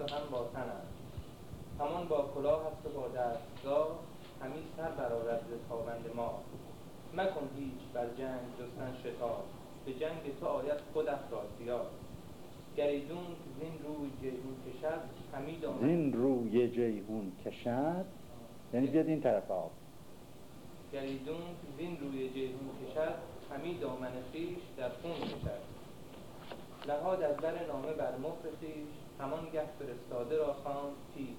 است و هم با تن است همان با کلاه است و با دستگاه همی سر برآورد ز تابند ما. مکن هیچ بر جنگ جستن شتاب. به جنگ تو آید خود افراسیاب گریدون زین روی جیهون کشد همی داند. زین روی جیهون کشد؟ یعنی بیاد این طرف آب. گریدون زین روی جیهون کشد همی دامن خویش در خون کشد. نهاد از بر نامه بر مهر خویش همان گه فرستاده را خواند پیش.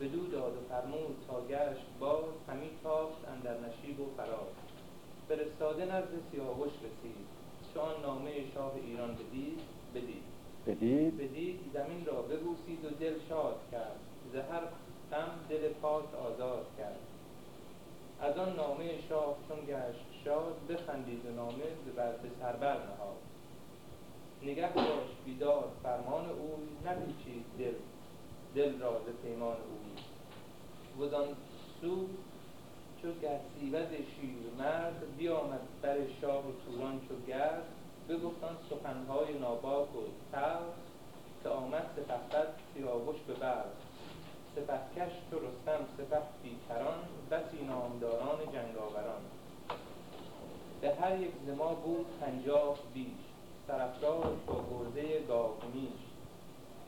بدو داد و فرمود تا گشت باز همی تافت اندر نشیب و فراز. فرستاده نزد سیاوش رسید. چو آن نامه شاه ایران بدید؟ بدید. بدید؟ بدید زمین را ببوسید و دل شاد کرد. ز هر غم دل پاک آزاد کرد. از آن نامه شاه چون گشت شاد بخندید و نامه به سر بر نهاد. نگه داشت بیدار فرمان اوی نپیچید دل. دل را ز پیمان اوی وزان سو چو گرسیوز شیرمرد بیامد بر شاه توران چو گرد. بگفت آن سخنهای ناباک و تلخ که آمد سپهبد سیاوش به بلخ سپهکش چو رستم سپه بیکران بسی نامداران جنگاوران. به هر یک ز ما بود پنجاه بیش. سرافراز با گرزه گاومیش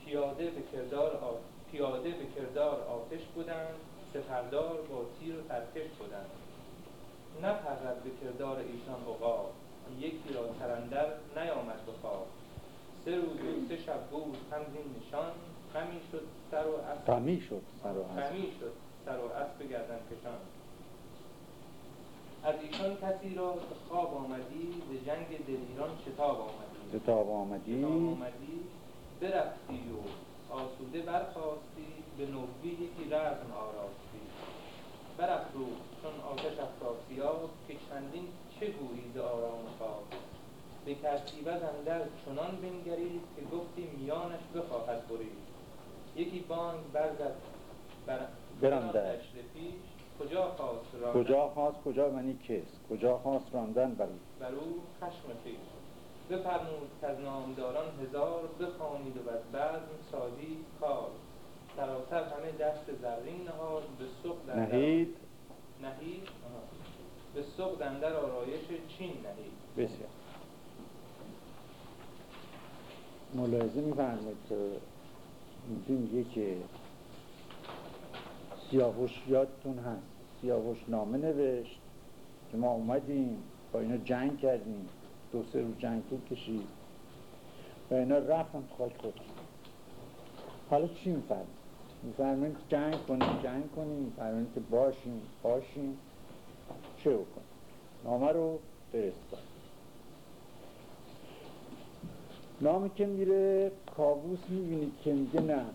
پیاده به کردار آ- پیاده به کردار آتش بودند سپردار با تیر و ترکش بودند. نپرد به کردار ایشان عقاب یکی را سرندر نیامد به خواب سه روز و سه شب بود هم زین نشان غمی شد سر و اسب غمی شد سر و اسب. غمی شد سر و اسب گردن کشان. از ایشان کسی را به خواب آمدی ز جنگ دلیران شتاب آمدی. کتاب آمدی؟ شتاب آمدی برفتی و آسوده برخاستی به نوی یکی رزم آراستی. برافروخت چون آتش افراسیاب که چندین چه گویی ز آرام خواب به کسیوز اندر چنان بنگرید که گفتی میانش بخواهد برید. یکی بانگ برزد بر براندش. پیش کجا خواست را کجا خواست کجا منی کس کجا خواست راندن بر او بر او خشم خویش بفرمود کز نامداران هزار بخوانید و از بزم سازی کار. سراسر همه دست زرین نهاد به سوق نهید. نهید. به سوق اندر آرایش چین نهید. بسیار. ملاحظه میفرمایید که میگه که سیاوش یادتون هست. سیاوش نامه نوشت که ما اومدیم با اینا جنگ کردیم. دو سه روز جنگ طول کشید. و اینا رفتن تو خاک خود حالا چی میفرمایید میفرمایید جنگ کنیم جنگ کنیم. میفرمایید که باشیم باشیم. چه بکنیم؟ نامه رو فرستاد نامی که میره کابوس می‌بینید که میگه نه.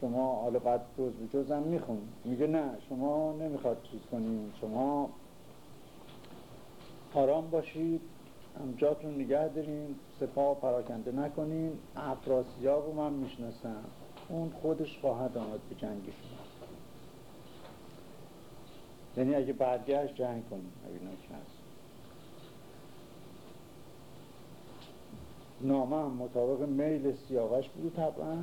شما حالا بعد جز به جز هم میخون میگه نه شما نمی‌خواد چیز کنیم شما آرام باشید جاتون نگه دارین سپاه پراکنده نکنین. افراسیاب رو من می‌شناسم. اون خودش خواهد آمد به جنگ شما. یعنی اگه برگشت جنگ کنیم که هست نامه هم مطابق میل سیاوش بود طبعا.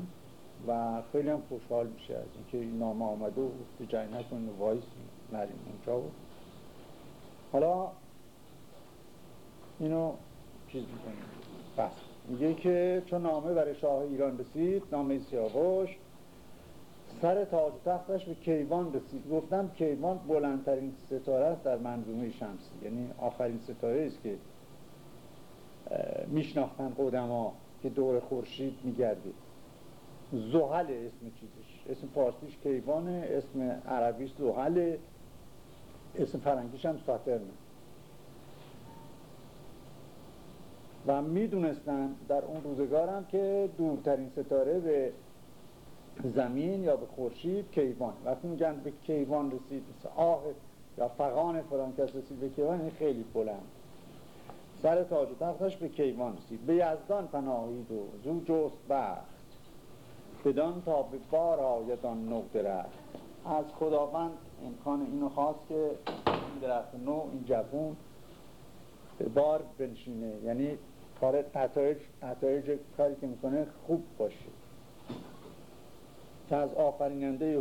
و خیلی هم خوشحال میشه از اینکه این نامه آمده و به جنگ نکنیم وایس نریم اونجا بود حالا اینو چیز می‌کنیم. بس. میگه که چون نامه برای شاه ایران رسید نامه سیاوش سر تاج تختش به کیوان رسید. گفتم کیوان بلندترین ستاره است در منظومه شمسی. یعنی آخرین ستاره است که میشناختن قدما که دور خورشید میگرده زحل اسم چیزش اسم فارسیش کیوانه اسم عربیش زحل اسم فرنگیش هم ساترنه و می‌دونستن در اون روزگارم که دورترین ستاره به زمین یا به خورشید کیوان. وقتی میگن به کیوان رسید آه یا فقان فلان کس رسید به کیوان خیلی بلند. سر تاج و تختش به کیوان رسید. به یزدان پناهید و زو جست بدان تا به بار آیدان نو درخت از خداوند امکان اینو خواست که این درخت نو این جوون به بار بنشینه. یعنی کار نتایج نتایج کاری که می‌کنه خوب باشه. که از آفریننده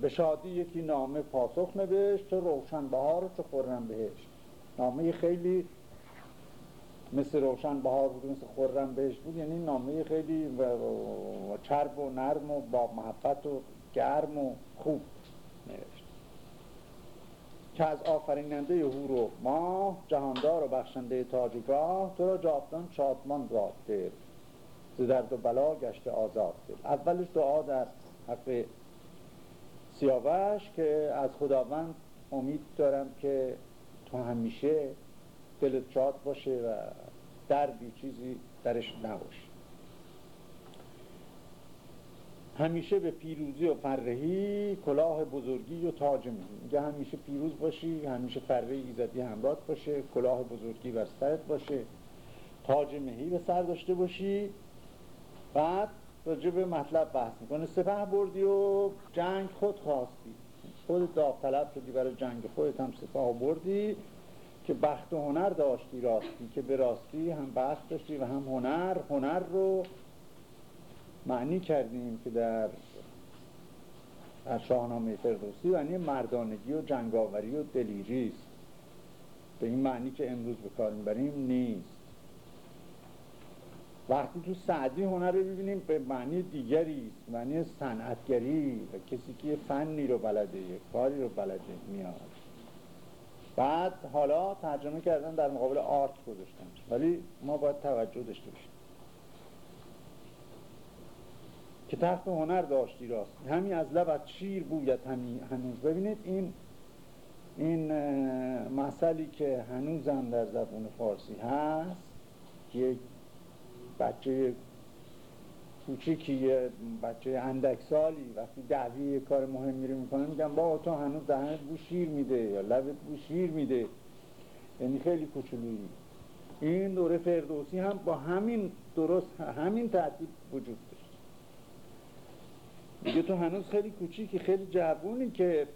به شادی یکی نامه پاسخ نوشت چه روشن بهار چه خورم بهشت. نامه خیلی مثل روشن بهار بود مثل خورم بهشت بود. یعنی نامه خیلی و چرب و نرم و با محبت و گرم و خوب نوشت. که از آفریننده هور و ماه جهاندار و بخشنده تاجگاه تو را جاودان شادمان باد دل ز درد و بلا گشته آزاد دل اولش دعا در حق سیاوش که از خداوند امید دارم که تو همیشه دلت باشه و دردی چیزی درش نباشه. همیشه به پیروزی و فرهی کلاه بزرگی و تاج میگه. همیشه پیروز باشی همیشه فره ایزدی همراه باشه کلاه بزرگی بر سرت باشه تاج مهی به سر داشته باشی. بعد راجع به مطلب بحث می‌کنه. سپه بردی و جنگ خود خواستی. خود داوطلب شدی برای جنگ خودت هم سپاه بردی که بخت و هنر داشتی راستی که به راستی هم بخت داشتی و هم هنر. هنر رو معنی کردیم که در در شاهنامه فردوسی یعنی مردانگی و جنگاوری و دلیری است. به این معنی که امروز به کار می‌بریم نیست. وقتی تو سعدی هنر رو ببینیم به معنی دیگری است معنی صنعتگری و کسی که فنی رو بلده کاری رو بلده میاد. بعد حالا ترجمه کردن در مقابل آرت گذاشتن. ولی ما باید توجه داشته باشیم. که تخت هنر داشتی راست. همین از لبت شیر بوید همین هنوز. ببینید این این مسئله که هنوزم در زبان فارسی هست یک بچه کوچیکی یه بچه اندک سالی وقتی دعوی کار مهمی رو می‌کنه میگن با تو هنوز دهنت بو شیر میده یا لبت بو شیر میده. یعنی خیلی کوچولویی. این دوره فردوسی هم با همین درست همین ترتیب وجود داشت. میگه تو هنوز خیلی کوچیکی خیلی جوونی که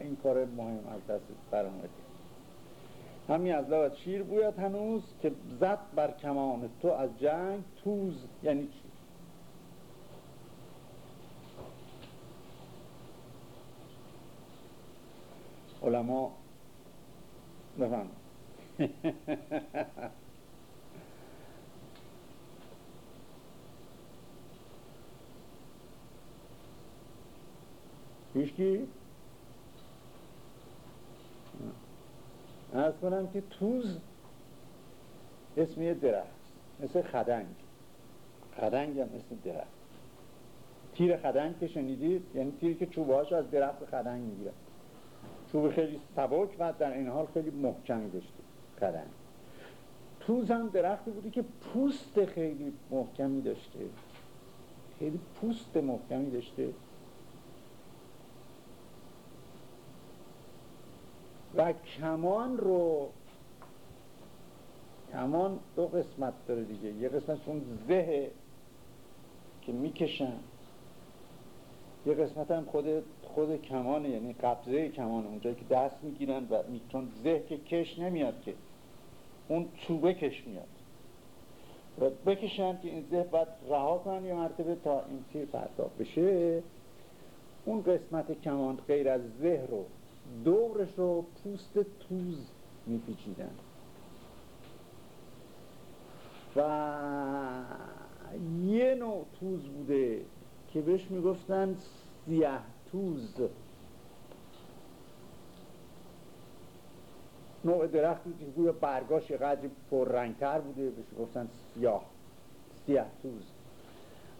این کار مهم از دست برآمده همین از لبت شیر بوید هنوز که زد بر کمان تو از جنگ توز یعنی چی علما بفهم هیچکی ارز کنم که توز اسم یه درخت مثل خدنگ خدنگ هم اسم درخت تیر خدنگ که شنیدید یعنی تیری که چوبهاش از درخت خدنگ می‌گیرن چوب خیلی سبک و در این حال خیلی محکمی داشته خدنگ توز هم درختی بودی که پوست خیلی محکمی داشته. خیلی پوست محکمی داشته. و کمان رو کمان دو قسمت داره دیگه. یه قسمت اون زه که می‌کشن. یه قسمت هم خود خود کمانه یعنی قبضه کمان اونجایی که دست می‌گیرن و چون زه که کش نمیاد که اون چوبه کش میاد. و بکشن که این زه باید رها کنن یه مرتبه تا این تیر پرتاب بشه. اون قسمت کمان غیر از زه رو دورش رو پوست توز میپیچیدن. و یه نوع توز بوده که بهش می‌گفتن سیه توز. نوع درختی که گویا برگاش قدری پررنگتر بوده بهش گفتن سیاه سیاه توز.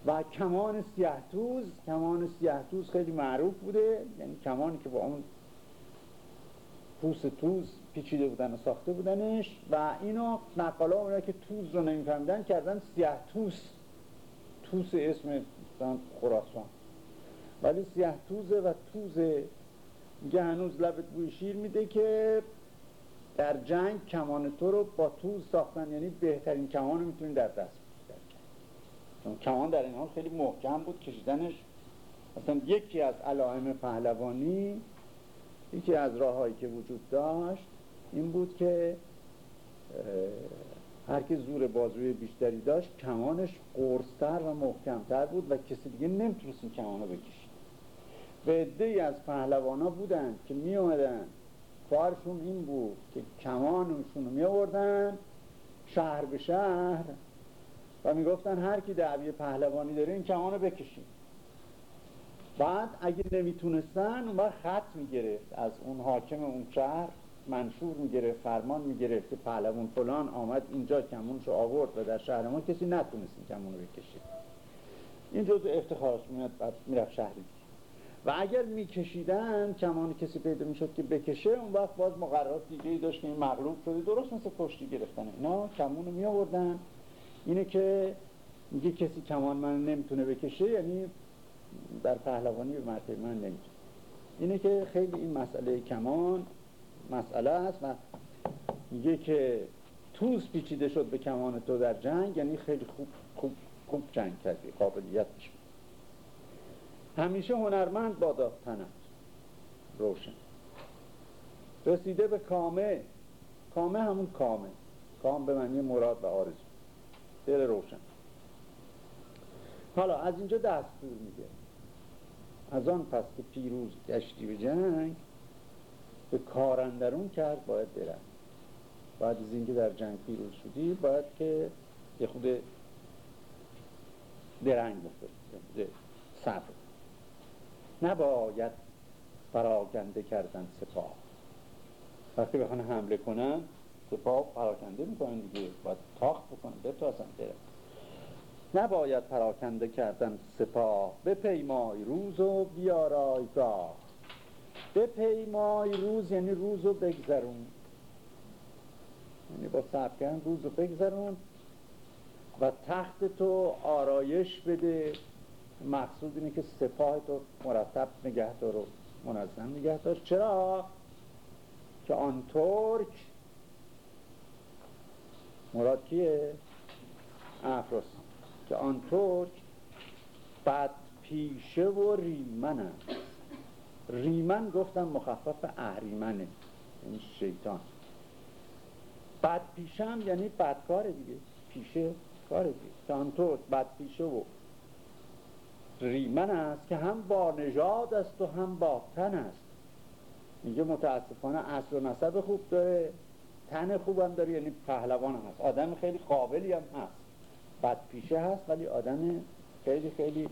و کمان سیاه توز کمان سیاه توز خیلی معروف بوده یعنی کمانی که با اون پوست توز پیچیده بودن و ساخته بودنش. و اینو نقالا اونا که توز رو نمیفهمیدن کردن سیاه توس توس اسم خراسان. ولی سیاه توزه و توزه میگه هنوز لبت بوی شیر میده که در جنگ کمان تو رو با توز ساختن. یعنی بهترین کمان رو می‌تونی در دست چون کمان در این حال خیلی محکم بود کشیدنش مثلا یکی از علائم پهلوانی یکی از راههایی که وجود داشت این بود که هر که زور بازوی بیشتری داشت کمانش قرصتر و محکمتر بود و کسی دیگه نمی‌تونست این کمانو بکشید و عده از پهلوانا بودن که می اومدن کارشون این بود که کمانشون رو می آوردن شهر به شهر و می‌گفتن هر کی دعوی پهلوانی داره این کمانو بکشید بعد اگه نمی‌تونستن اون خط می‌گرفت. از اون حاکم اون شهر منشور می‌گرفت فرمان می‌گرفت که پهلوان فلان آمد اینجا کمونشو آورد و در شهر ما کسی نتونست این کمونو بکشه. این جزء افتخارش میاد بعد می‌رفت شهری و اگر میکشیدن کمان کسی پیدا می‌شد که بکشه اون وقت باز مقررات دیگه ای داشت که این مغلوب شده. درست مثل کشتی گرفتن اینا کمونو می آوردن اینه که میگه کسی کمان من نمی‌تونه بکشه یعنی در پهلوانی به مرتبه من نمی‌تونه. اینه که خیلی این مسئله کمان مسئله است و میگه که توس پیچیده شد به کمان تو در جنگ یعنی خیلی خوب خوب خوب جنگ کردی قابلیت میشه همیشه هنرمند بادا تنت روشن. رسیده به کامه. کامه همون کامه. کام به معنی مراد و آرزو. دل روشن. حالا از اینجا دستور میگه از آن پس که پیروز گشتی به جنگ به کارندرون کرد باید برد بعد از اینکه در جنگ پیروز شدی باید که یه خود درنگ بخوری صبر نباید پراکنده کردن سپاه. وقتی بخوان حمله کنن سپاه پراکنده می‌کنن دیگه. باید تاخت بکنن بتاسن برن نباید پراکنده کردن سپاه. بپیمای روز و بیارایگاه بپیمای روز یعنی روز رو بگذرون. یعنی با صبر روز رو بگذرون و تخت تو آرایش بده. مقصود اینه که سپاه تو مرتب نگه دار و منظم نگه دار چرا؟ که آن ترک مراد کیه؟ افراس که آن ترک بد پیشه و ریمن است. ریمن گفتم مخفف اهریمنه یعنی شیطان. بد پیشه یعنی بدکاره دیگه. پیشه کاره دیگه. که آن ترک بد پیشه و ریمن است که هم با نژاد است و هم با تن است. میگه متاسفانه اصل و نسب خوب داره تن خوبم داره یعنی پهلوان هست. آدم خیلی قابلی هم هست. بد پیشه هست ولی آدم خیلی خیلی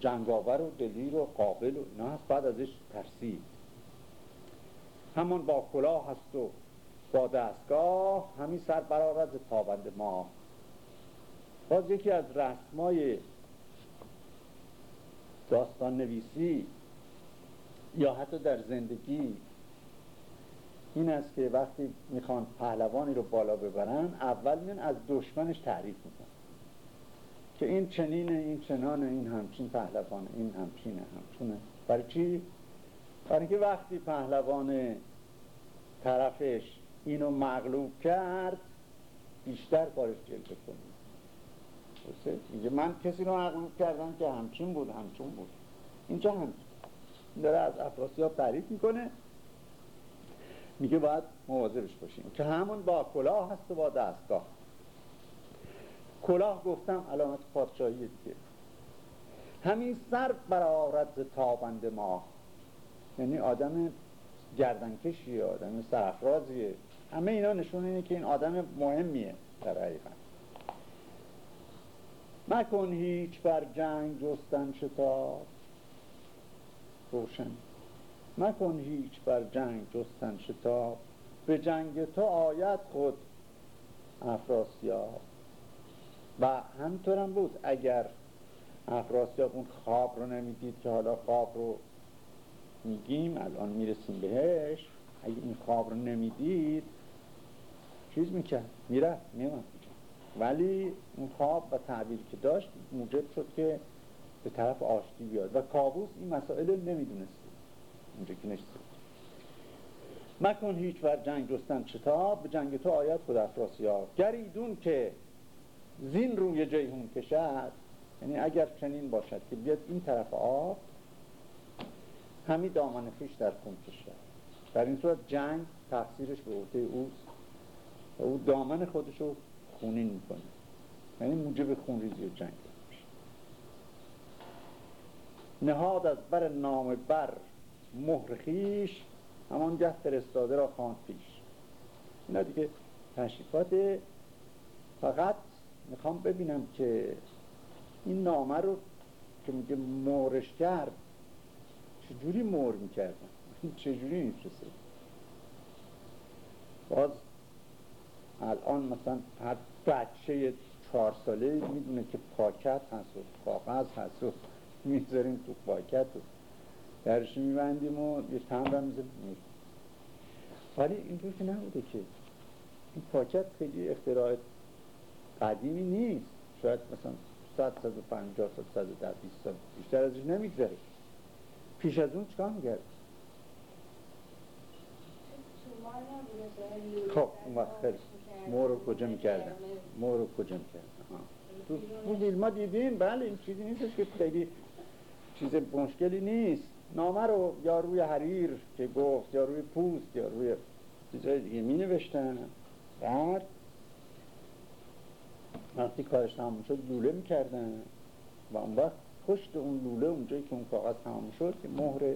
جنگاور و دلیر و قابل و اینا هست. بعد ازش ترسید. همون با کلاه هست و با دستگاه همین سر برارد تابند ما. باز یکی از رسمای داستان نویسی یا حتی در زندگی این است که وقتی می‌خوان پهلوانی رو بالا ببرن اول میان از دشمنش تعریف میکن که این چنینه این چنانه این همچین پهلوانه این همچینه همچونه برای چی؟ برای اینکه وقتی پهلوان طرفش اینو مغلوب کرد بیشتر کارش جلوه کنید میگه من کسی رو مغلوب کردم که همچین بود همچون بود. اینجا هم داره از افراسیاب تعریف می‌کنه. میگه باید مواظبش باشیم که همون با کلاه هست و با دستگاه. کلاه گفتم علامت پادشاهی دیگه. همین سر برارد تابند ما. یعنی آدم گردنکشیه آدم سرفرازیه همه اینا نشون اینه که این آدم مهمیه در حقیقت. مکن هیچ بر جنگ جستن شتاب. روشن. مکن هیچ بر جنگ جستن شتاب. به جنگ تو آید خود افراسیاب. و همینطورم بود اگر افراسیاب اون خواب رو نمی‌دید که حالا خواب رو میگیم الان می‌رسیم بهش. اگه این خواب رو نمی‌دید چیز می‌کرد؟ می‌رفت میمد ولی اون خواب و تعبیر که داشت موجب شد که به طرف آشتی بیاد. و کابوس این مسائل نمی‌دونست. اونجا که نشسته مکن هیچ بر جنگ جستن چتاب به جنگ تو آید خود افراسیاب گریدون که زین روی جیهون کشد. یعنی اگر چنین باشد که بیاد این طرف آب همی دامن خیش در خون کشد. در این صورت جنگ تقصیرش به عهده اوست. و او دامن خودش رو خونین می‌کنه یعنی موجب خونریزی و جنگ. نهاد از بر نام بر مهر خیش گه فرستاده را خواند پیش. اینا دیگه تشریفات فقط می‌خوام ببینم که این نامه رو که میگه مورش کرد چجوری مور می‌کردن؟ چجوری میفرسته باز الان مثلا هر بچه چهار ساله می‌دونه که پاکت هست و کاغذ هست و می‌ذاریم تو پاکت و درش میبندیم و یه تمر هم می‌ذاریم. ولی اینطور که نبوده که این پاکت خیلی اختراع قدیمی نیست. شاید مثلا 100 150 100 110 20 سال بیشتر ازش نمیگذره. پیش از اون چکار میگرد خب اون وقت خیلی. مور رو کجا می‌کردن؟ مور رو کجا می‌کردن؟ تو فیلم ها دیدین بله این چیزی نیستش که خیلی چیز مشکلی نیست. نامه رو یا روی حریر که گفت یا روی پوست یا روی چیزهای دیگه می نوشتن بعد وقتی کارش تمام شد لوله می‌کردن. و اون وقت پشت اون لوله اونجایی که اون کاغذ تمام شد که مهر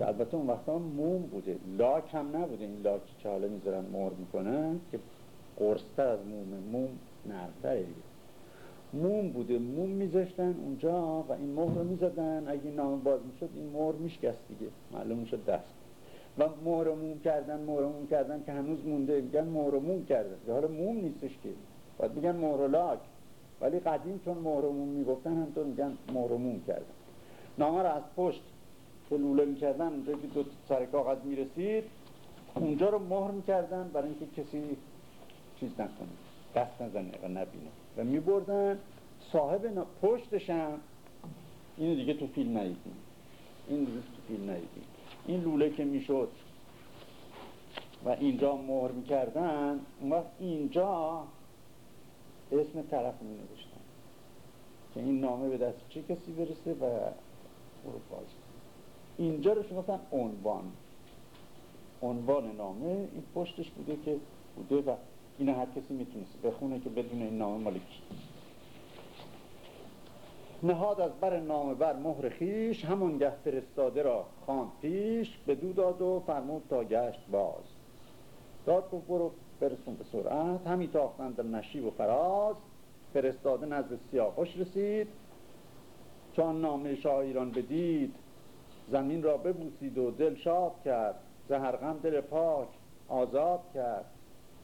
البته اون وقتا موم بوده. لاک هم نبوده. این لاک که حالا می‌ذارن مهر می‌کنن که قرصتر از مومه. موم نرمتره دیگه. موم بوده. موم میذاشتن اونجا و این مهر رو می‌زدن. اگه نام باز می‌شد این مهر میشکست دیگه. معلوم می‌شد دست. و مهر موم کردن مهر موم کردن که هنوز مونده. میگن مهر موم کردن حالا موم نیستش که. باید میگن مهر لاک. ولی قدیم چون مهر موم می‌گفتن همطور میگن مهر موم کردن. نامه رو از پشت که لوله می‌کردن اونجا که دو سر کاغذ می‌رسید اونجا رو مهر می‌کردن برای اینکه کسی چیز نکنه دست نزنه و نبینه. و میبردن صاحب پشتشم اینو دیگه تو فیلم ندیدیم. این دیگه تو فیلم ندیدیم. این لوله که می‌شد و اینجا مهر می‌کردن اون وقت اینجا اسم طرف می نوشتن که این نامه به دست چه کسی برسه و باز اینجا رو شما عنوان. عنوان نامه این پشتش بوده که بوده و اینو هر کسی می‌تونست بخونه که بدون این نامه مال نهاد از بر نامه بر مهر خیش گه فرستاده را خان پیش به دو داد و فرمود تا گشت باز. داد گفت برو برسون به سرعت همی تاختند در نشیب و فراز. فرستاده نزد سیاهش رسید. چون نامه شاه ایران بدید زمین را ببوسید و دل شاد کرد. زهرغم دل پاک آزاد کرد.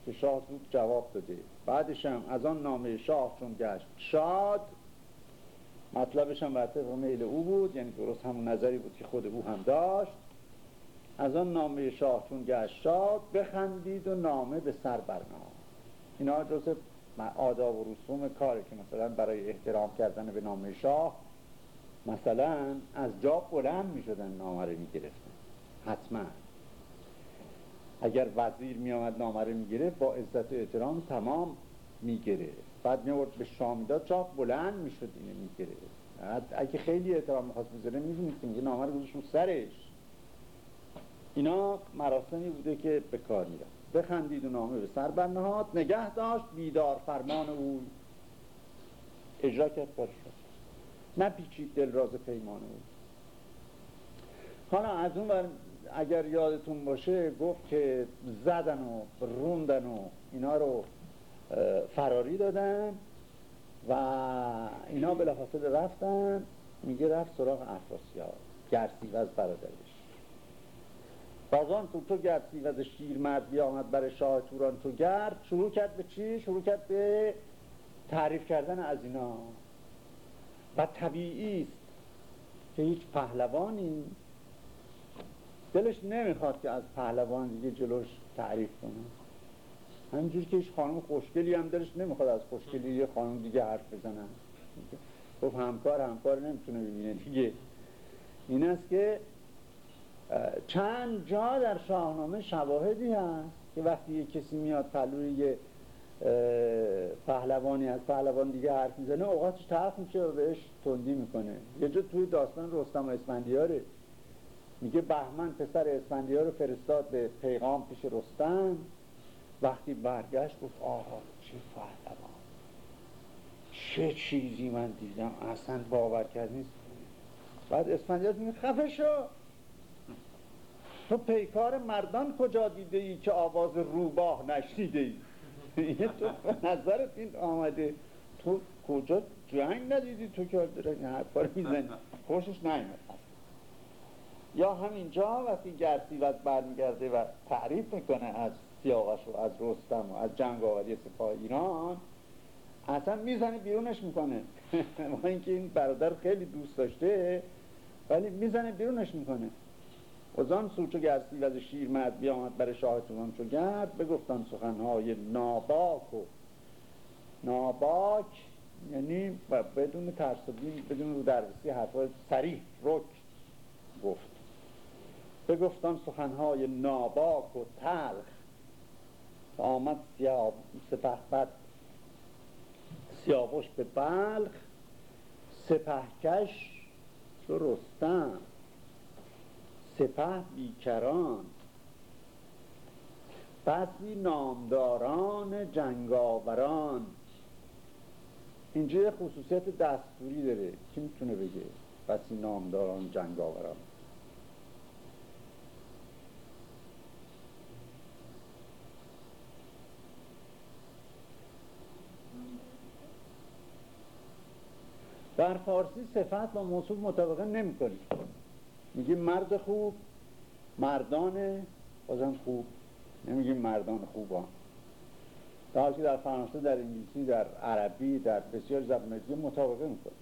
که شاه زود جواب داده. بعدش هم از آن نامه شاه چون گشت شاد مطلبش هم بر میل او بود یعنی درست همون نظری بود که خود او هم داشت. از آن نامه شاه چون گشت شاد بخندید و نامه به سر برنام اینا جز آداب و رسوم کاره که مثلا برای احترام کردن به نامه شاه مثلا از جا بلند می شدن نامه رو می گرفتن حتما. اگر وزیر می آمد نامه رو می گرفت با عزت و تمام می گرفت بعد می به شام داد چاپ بلند می شد اینه می گرفت اگه خیلی احترام می‌خواست بذاره می که رو رو سرش. اینا مراسمی بوده که به کار میرن بخندید و نامه به سر برنهاد نگه داشت بیدار فرمان او اجرا کرد کار شد نپیچید دل راز پیمان او حالا از اون بر اگر یادتون باشه گفت که زدن و روندن و اینا رو فراری دادن و اینا بلافاصله رفتن. میگه رفت سراغ افراسیاب گرسیوز برادرش. بازان تو تو گرد و شیر مرد آمد برای شاه توران. تو گرد شروع کرد به چی؟ شروع کرد به تعریف کردن از اینا. و طبیعی است که هیچ پهلوانی دلش نمی‌خواد که از پهلوان دیگه جلوش تعریف کنه. همینجور که هیچ خانم خوشگلی هم دلش نمی‌خواد از خوشگلی یه خانم دیگه حرف بزنن خب همکار همکار نمی‌تونه ببینه دیگه. این است که چند جا در شاهنامه شواهدی هست که وقتی یه کسی میاد پلوی یه پهلوانی از پهلوان دیگه حرف می‌زنه اوقاتش طرف میشه و بهش تندی می‌کنه. یه جا توی داستان رستم و اسفندیاره. میگه بهمن پسر اسفندیار فرستاد به پیغام پیش رستم. وقتی برگشت گفت آقا چه پهلوان. چه چیزی من دیدم. اصلا باور کرد نیست. بعد اسفندیار میگه خفه شو. تو پیکار مردان کجا دیده ای که آواز روباه نشنیده ای تو نظرت این آمده. تو کجا جنگ ندیدی؟ تو که داره این حرفا رو می‌زنی. خوشش نیمد یا همینجا وقتی گرسیوز برمیگرده و تعریف می‌کنه از سیاقش و از رستم و از جنگ آوری سپاه ایران اصلا می‌زنه بیرونش می‌کنه. ما اینکه این برادر خیلی دوست داشته ولی می‌زنه بیرونش می‌کنه. وزان سوچو گرسی و شیر مرد بیامد برای شاه چو گرد بگفتن سخنهای ناباک و ناباک یعنی بدون ترس و بدون رو درسی حرفای سریح رک گفت. بگفتن سخنهای ناباک و تلخ. آمد سپه بد سیاوش به بلخ سپهکش چو رستم. سپه بیکران بسی نامداران جنگاوران. اینجا یه خصوصیت دستوری داره. کی می‌تونه بگه بسی نامداران جنگاوران؟ در فارسی صفت با موصوف مطابقه نمی میگی مرد خوب مردان بازم خوب. نمیگیم مردان خوبان در که در فرانسه در انگلیسی در عربی در بسیار زبان دیگه مطابقه می‌کنه.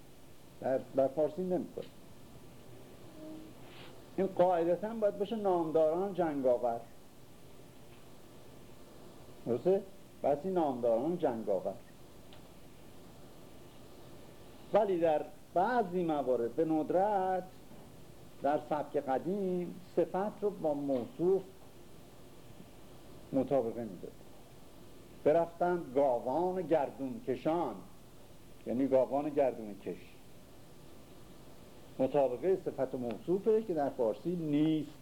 در, در فارسی نمی‌کنه. این قاعدتا باید بشه نامداران جنگاور. درسته؟ بسی نامداران جنگاور. ولی در بعضی موارد به ندرت در سبک قدیم صفت رو با موصوف مطابقه میده برفتن گاوان گردون کشان یعنی گاوان گردون کش مطابقه صفت موصوفه که در فارسی نیست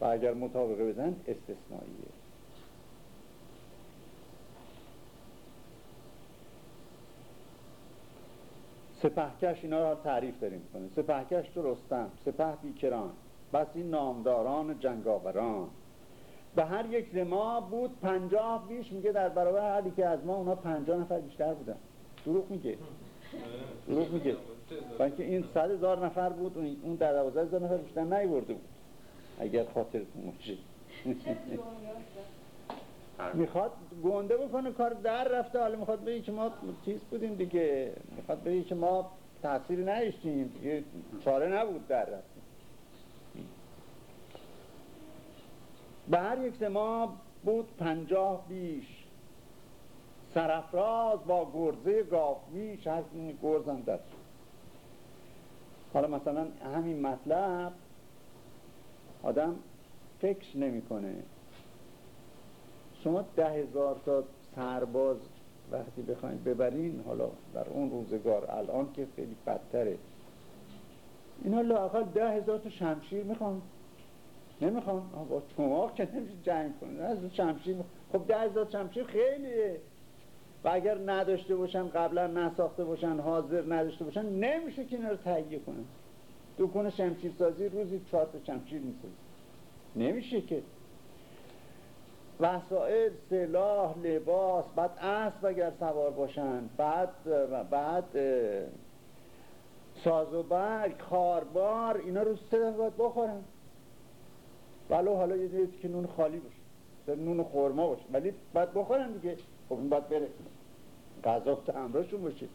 و اگر مطابقه بدن استثنائیه. سپهکش اینا رو تعریف داریم کنه سپهکش تو رستم سپه بیکران. بس این نامداران جنگاوران. به هر یک ما بود پنجاه بیش میگه در برابر هر که از ما اونا پنجاه نفر بیشتر بودن. دروغ میگه. دروغ میگه. و این صد هزار نفر بود اون در دوازده هزار نفر بیشتر نیورده بود. اگر خاطرتون باشه. می‌خواد گنده بکنه کار در رفته. حالا می‌خواد بگه که ما چیز بودیم دیگه. می‌خواد بگه که ما تاثیر نیشتیم یه چاره نبود در رفته. به هر یک ما بود پنجاه بیش. سرفراز با گرزه گافمیش هست این گرزم دست حالا مثلا همین مطلب آدم فکر نمی‌کنه. شما ده هزار تا سرباز وقتی بخواید ببرین حالا در اون روزگار الان که خیلی بدتره. اینا لاقل ده هزار تا شمشیر می‌خوان. نمی‌خوان؟ با چماق که نمیشه جنگ کنن از شمشیر خب ده هزار شمشیر خیلیه. و اگر نداشته باشن قبلا نساخته باشن حاضر نداشته باشن نمیشه که اینا رو تهیه کنن. دکون شمشیر سازی روزی چهار تا شمشیر می‌سازی. نمیشه که وسائل سلاح لباس بعد اسب اگر سوار باشن بعد بعد ساز و برگ خاربار اینا رو سه باید بخورن. ولو حالا یه دیگه که نون خالی باشه نون خورما باشه ولی باید بخورن دیگه. خب این باید بره. غذا همراهشون باشه.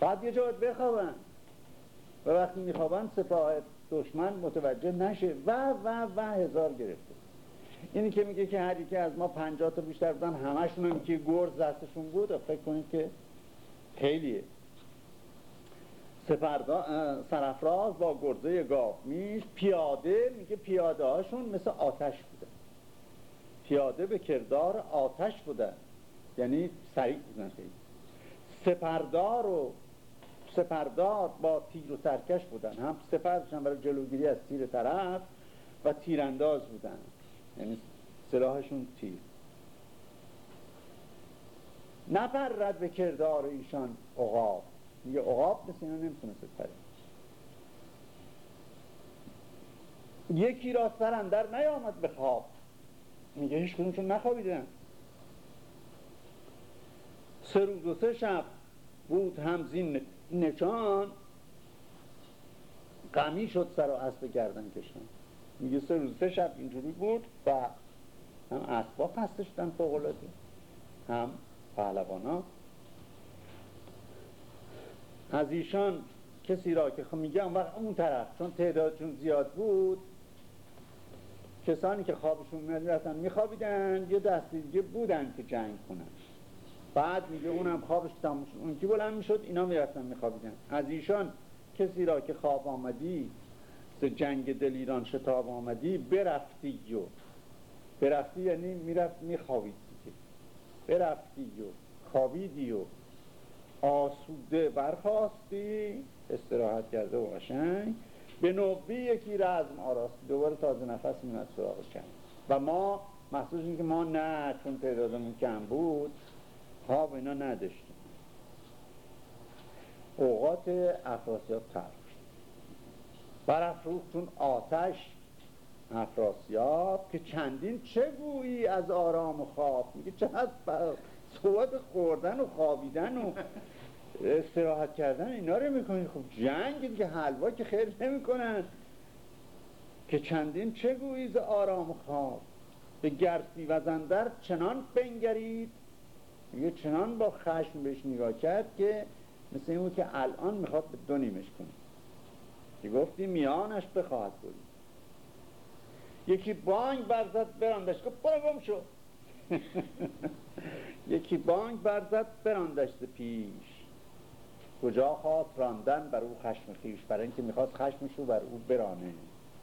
بعد یه جا باید بخوابن. و وقتی میخوابن سپاه دشمن متوجه نشه. و و و هزار گرفته اینی که میگه که هر یکی از ما پنجاه تا بیشتر بودن همشون هم که گرز دستشون بود. فکر کنید که خیلیه. سرفراز با گرزه گاف میش پیاده میگه پیاده هاشون مثل آتش بودن پیاده به کردار آتش بودن یعنی سریع بودن خیلی. سپردار و سپردار با تیر و سرکش بودن. هم سپر برای جلوگیری از تیر طرف و تیرانداز بودن. یعنی سلاحشون تیر نپرد به کردار ایشان عقاب. میگه عقاب مثل اینا نمی‌تونست پره. یکی را سر اندر نیامد به خواب. میگه هیچ کدومشون نخوابیدن سه روز و سه شب بود همزین نشان. غمی شد سر و اسب گردن کشان. میگه سه روز سه شب اینجوری بود و هم اسبا خسته شدن فوق هم پهلوانا. از ایشان کسی را که خب میگم وقت اون طرف چون تعدادشون زیاد بود کسانی که خوابشون میاد رفتن میخوابیدن یه دستی دیگه بودن که جنگ کنن. بعد میگه اونم خوابش تموم شد. اون کی بلند می‌شد؟ اینا می‌رفتن میخوابیدن. از ایشان کسی را که خواب آمدی ز جنگ دل ایران شتاب آمدی برفتی و. برفتی یعنی می‌رفت میخوابید برفتی و خوابیدی و. آسوده برخواستی استراحت کرده و قشنگ. به نوبی یکی رزم آراستی دوباره تازه نفس میمد سراغ کن و ما محسوس که ما نه چون تعدادمون کم بود خواب اینا نداشتیم. اوقات افراسیاب تر برافروختون آتش افراسیاب که چندین چه گویی از آرام و خواب میگه؟ چقدر صحبت خوردن و خوابیدن و استراحت کردن اینا رو می‌کنی؟ خب جنگ که حلوا که خیلی نمی‌کنن. که چندین چه گویی آرام و خواب؟ به گرسی وزندر چنان بنگرید. یه چنان با خشم بهش نگاه کرد که مثل این که الان می‌خواد به دو نیمش کنه. که گفتی میانش بخواهد بود یکی بانگ برزد براندش. گفت برو گم شو. یکی بانگ برزد براندش پیش. کجا خواست راندن بر او خشم خیش برای اینکه می‌خواست خشمش رو بر او برانه.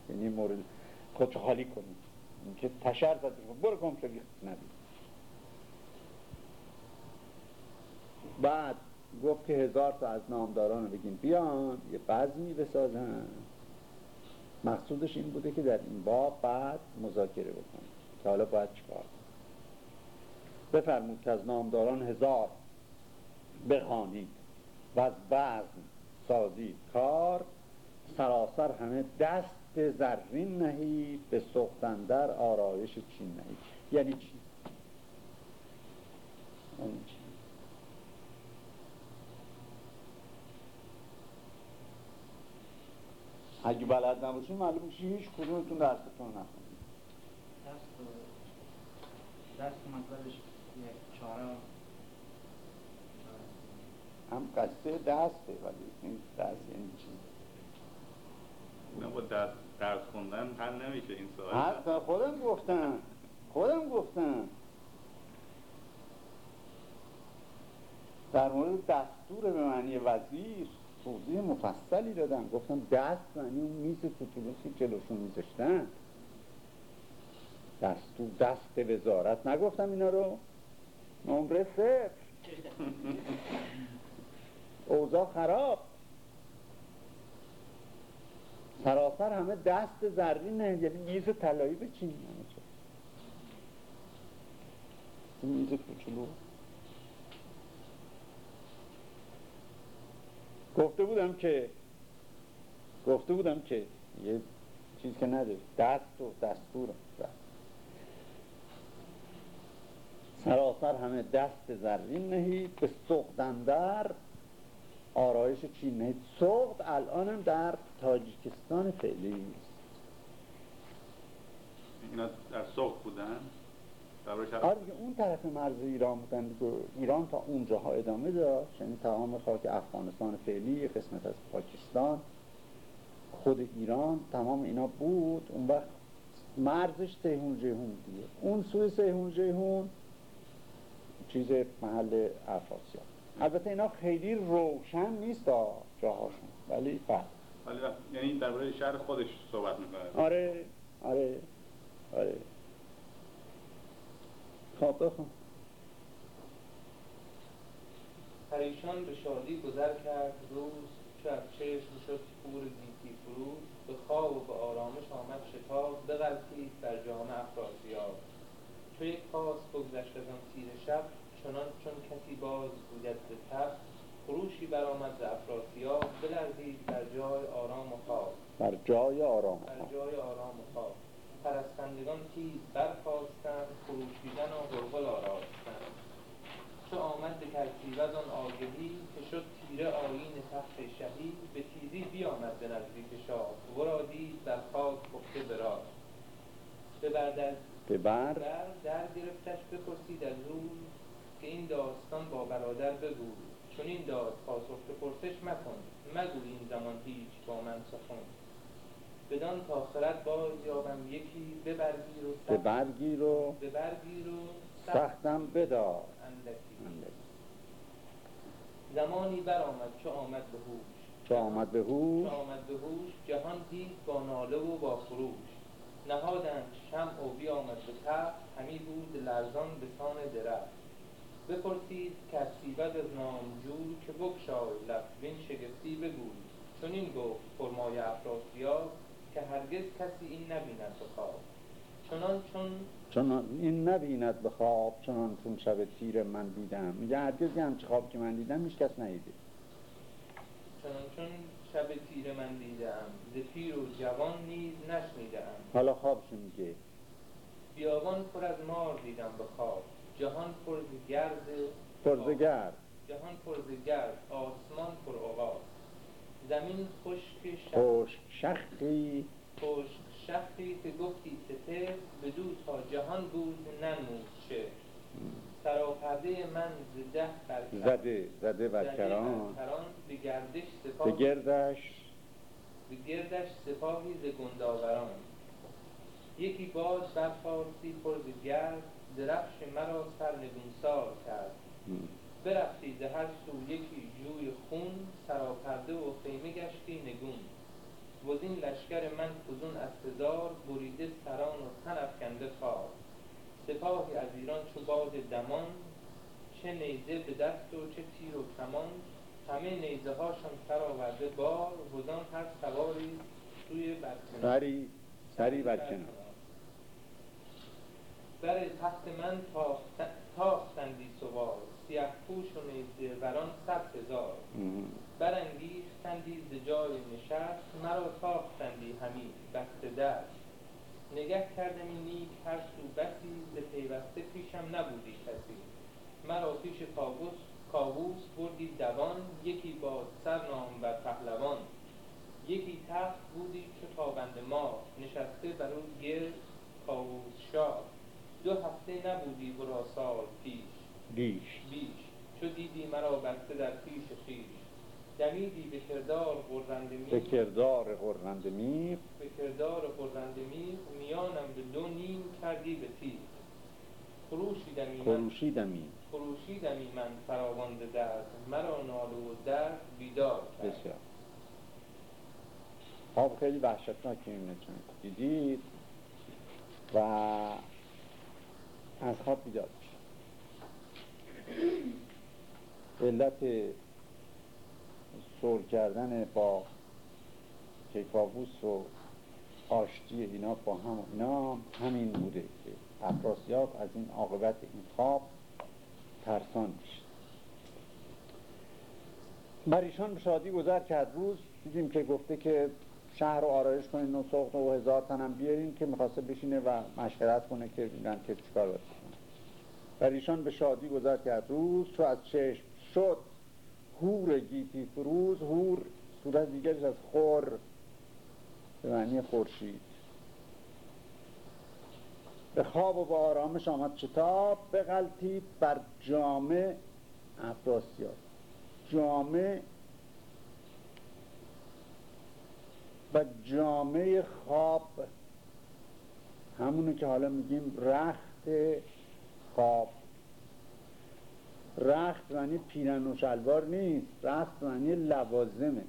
یعنی مورد خودشو خالی کنی اینکه تشر زد برو گم شو نبید بعد گفت که هزار تا از نامداران رو بگین بیان یه بزمی بسازن مقصودش این بوده که در این باب بعد مذاکره بکنه که حالا باید چیکار بفرمود که از نامداران هزار بخوانید و از بزم سازید کار سراسر همه دست زرین نهید به سختندر آرایش چین نهید یعنی چی؟ یعنی چی؟ اگه بلد نباشین معلوم میشه هیچ کدومتون درستون نخونید دست دست مطلبش یک چاره هم قصه دسته ولی این دست یعنی چی؟ نه با درس, درس خوندن حل نمیشه این سوال. خودم گفتم خودم گفتم. در مورد دستور به معنی وزیر. توضیح مفصلی دادم گفتم دست معنی اون میز کوچولوسی جلوشون میذاشتن. دستو دست وزارت. نگفتم اینا رو. نمره صفر اوضاع خراب. سراسر همه دست زرین یعنی میز طلایی بچین میز کوچولو. گفته بودم که گفته بودم که یه چیز که نداره دست و دستور. سراسر همه دست زرین نهید به سقدندر آرایش چین نهید؟ سقد الانم در تاجیکستان فعلی. است اینا در سقد بودن؟ آره اون طرف مرز ایران بودن ایران تا اونجاها ادامه داشت. یعنی تمام خاک افغانستان فعلی قسمت از پاکستان خود ایران تمام اینا بود. اون وقت مرزش تهون جهون دیگه. اون سوی سیهون جهون چیز محل افراسیاب. البته اینا خیلی روشن نیست جاهاشون. ولی بله. ولی یعنی درباره شهر خودش صحبت می‌کنه. آره. آره. آره. خب بخون پریشان به شادی گذر کرد روز چه از چشم شد پور گیتی فروز به خواب و به آرامش آمد شتاب بغلطید در جامعه افراسیاب چو یک پاس بگذشت از آن تیره شب چنان چون کسی باز گوید ز تب خروشی برآمد ز افراسیاب بلرزید بر جای آرام و خواب. بر جای آرام بر جای آرام و خواب. پرستندگان تیز برخواستند خروشیدن و غلغل آراستند. چو آمد به کلکیوز آن آگهی که شد تیره آیین تخت شهی به تیزی بیامد به نزدیک شاه. ورا دید در خاک خفته به در ببر بر در گرفتش بپرسید از او که این داستان با برادر بگو. چون این داد پاسخ به پرسش مکن. مگو این زمان هیچ با من سخن. بدان تا خرد باز یابم یکی ببرگیر و سخت. ببرگیر و ببرگیر و سخت. سختم بدار اندکی. زمانی برآمد چو آمد به هوش. چو آمد به هوش؟ چو آمد به هوش؟ جهان دید با ناله و با خروش. نهادند شمع و بیامد به تخت همی بود لرزان به سان درخت. بپرسید کسیبد از نامجوی که بگشای لب وین شگفتی بگوی. چنین گفت پرمای افراسیاب که هرگز کسی این نبیند به خواب. چنان چون چون این نبیند به خواب چنان چون شب تیر من دیدم. میگه هرگز یه همچه خواب که من دیدم هیچ کس ندیده. چنان چون شب تیر من دیدم ز پیر و جوان نیز نشنیدم. حالا خوابشو میگه. بیابان پر از مار دیدم به خواب. جهان پر ز گرد پرزگرد جهان پر ز گرد آسمان پر عقاب زمین خشک شب خشک شخی. خشک شخصی که گفتی ستر بدو تا جهان بود ننمود چه سراپرده من ز ده بر زده زده بر کران. به گردش به سپاه گردش. به گردش سپاهی ز گنداوران. یکی باز بر فارسی پر گرد درفش مرا سر نگونسار کرد برفتی ز هر سو یکی جوی خون سراپرده و خیمه گشتی نگون. وزین لشکر من فزون از هزار بریده سران و تن افکنده خار سپاهی از ایران چو باد دمان چه نیزه به دست و چه تیر و کمان. همه نیزه هاشان سر آورده بار وزان هر سواری سوی برکنار سری سری بر تخت من تاخت- تاختندی سوار. سیه پوش و نیزه وران صد هزار. برانگیختندی ز جای نشست مرا تاختندی همی بسته دست نگه کردمی نیک هر سو بسی ز پیوسته پیشم نبودی کسی. مرا پیش کاووس کاووس بردی دوان یکی با سر نام بر پهلوان. یکی تخت بودی چو تابنده ما نشسته بر او گرد کاووس شاه. دو هفته نبودی ورا سال دیش بیش. چو دیدی مرا بسته در پیش خویش دمیدی به کردار غرنده به میغ کردار غرنده میغ به کردار غرنده میغ میانم به دو نیم کردی به تیغ. خروشیدمی من خروشیدمی. خروشیدمی من فراوانده درد. مرا ناله و درد بیدار کرد. بسیار. خواب خیلی وحشتناکی چون دیدید؟ و از خواب میشه علت سر کردن با کیکاووس و آشتی اینا با هم اینا همین بوده که افراسیاب از این عاقبت این خواب ترسان میشه. بر ایشان به شادی گذر کرد روز دیدیم که گفته که شهر رو آرایش کنین و سخت و هزار تنم بیارین که می‌خواسته بشینه و مشورت کنه که ببینن که چیکار کنن بر به شادی گذر کرد. روز چو از چشم شد. هور گیتی فروز هور صورت دیگرش از خور. به معنی خورشید. به خواب و با آرامش آمد شتاب بغلتید بر جامه افراسیاب جامه و جامعه خواب. همونو که حالا میگیم رخت خواب رخت معنی پیرن و شلوار نیست رخت معنی لوازمه.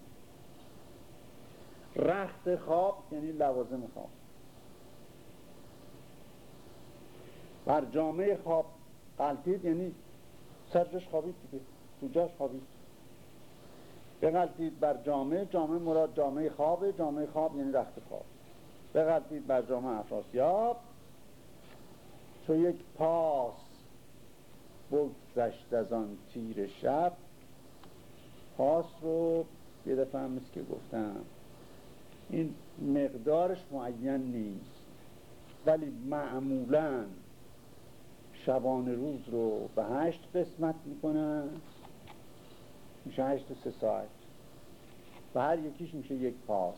رخت خواب یعنی لوازم خواب. بر جامعه خواب قلتید یعنی سرجش خوابید دیگه تو جاش خوابید. بغلطید بر جامعه جامعه مراد جامعه خوابه جامعه خواب یعنی رخت خواب. بغلطید بر جامعه افراسیاب چو یک پاس بگذشت از آن تیر شب. پاس رو یه دفعه هم که گفتم این مقدارش معین نیست ولی معمولا شبان روز رو به هشت قسمت می‌کنن میشه هشت و سه ساعت. و هر یکیش میشه یک پاس.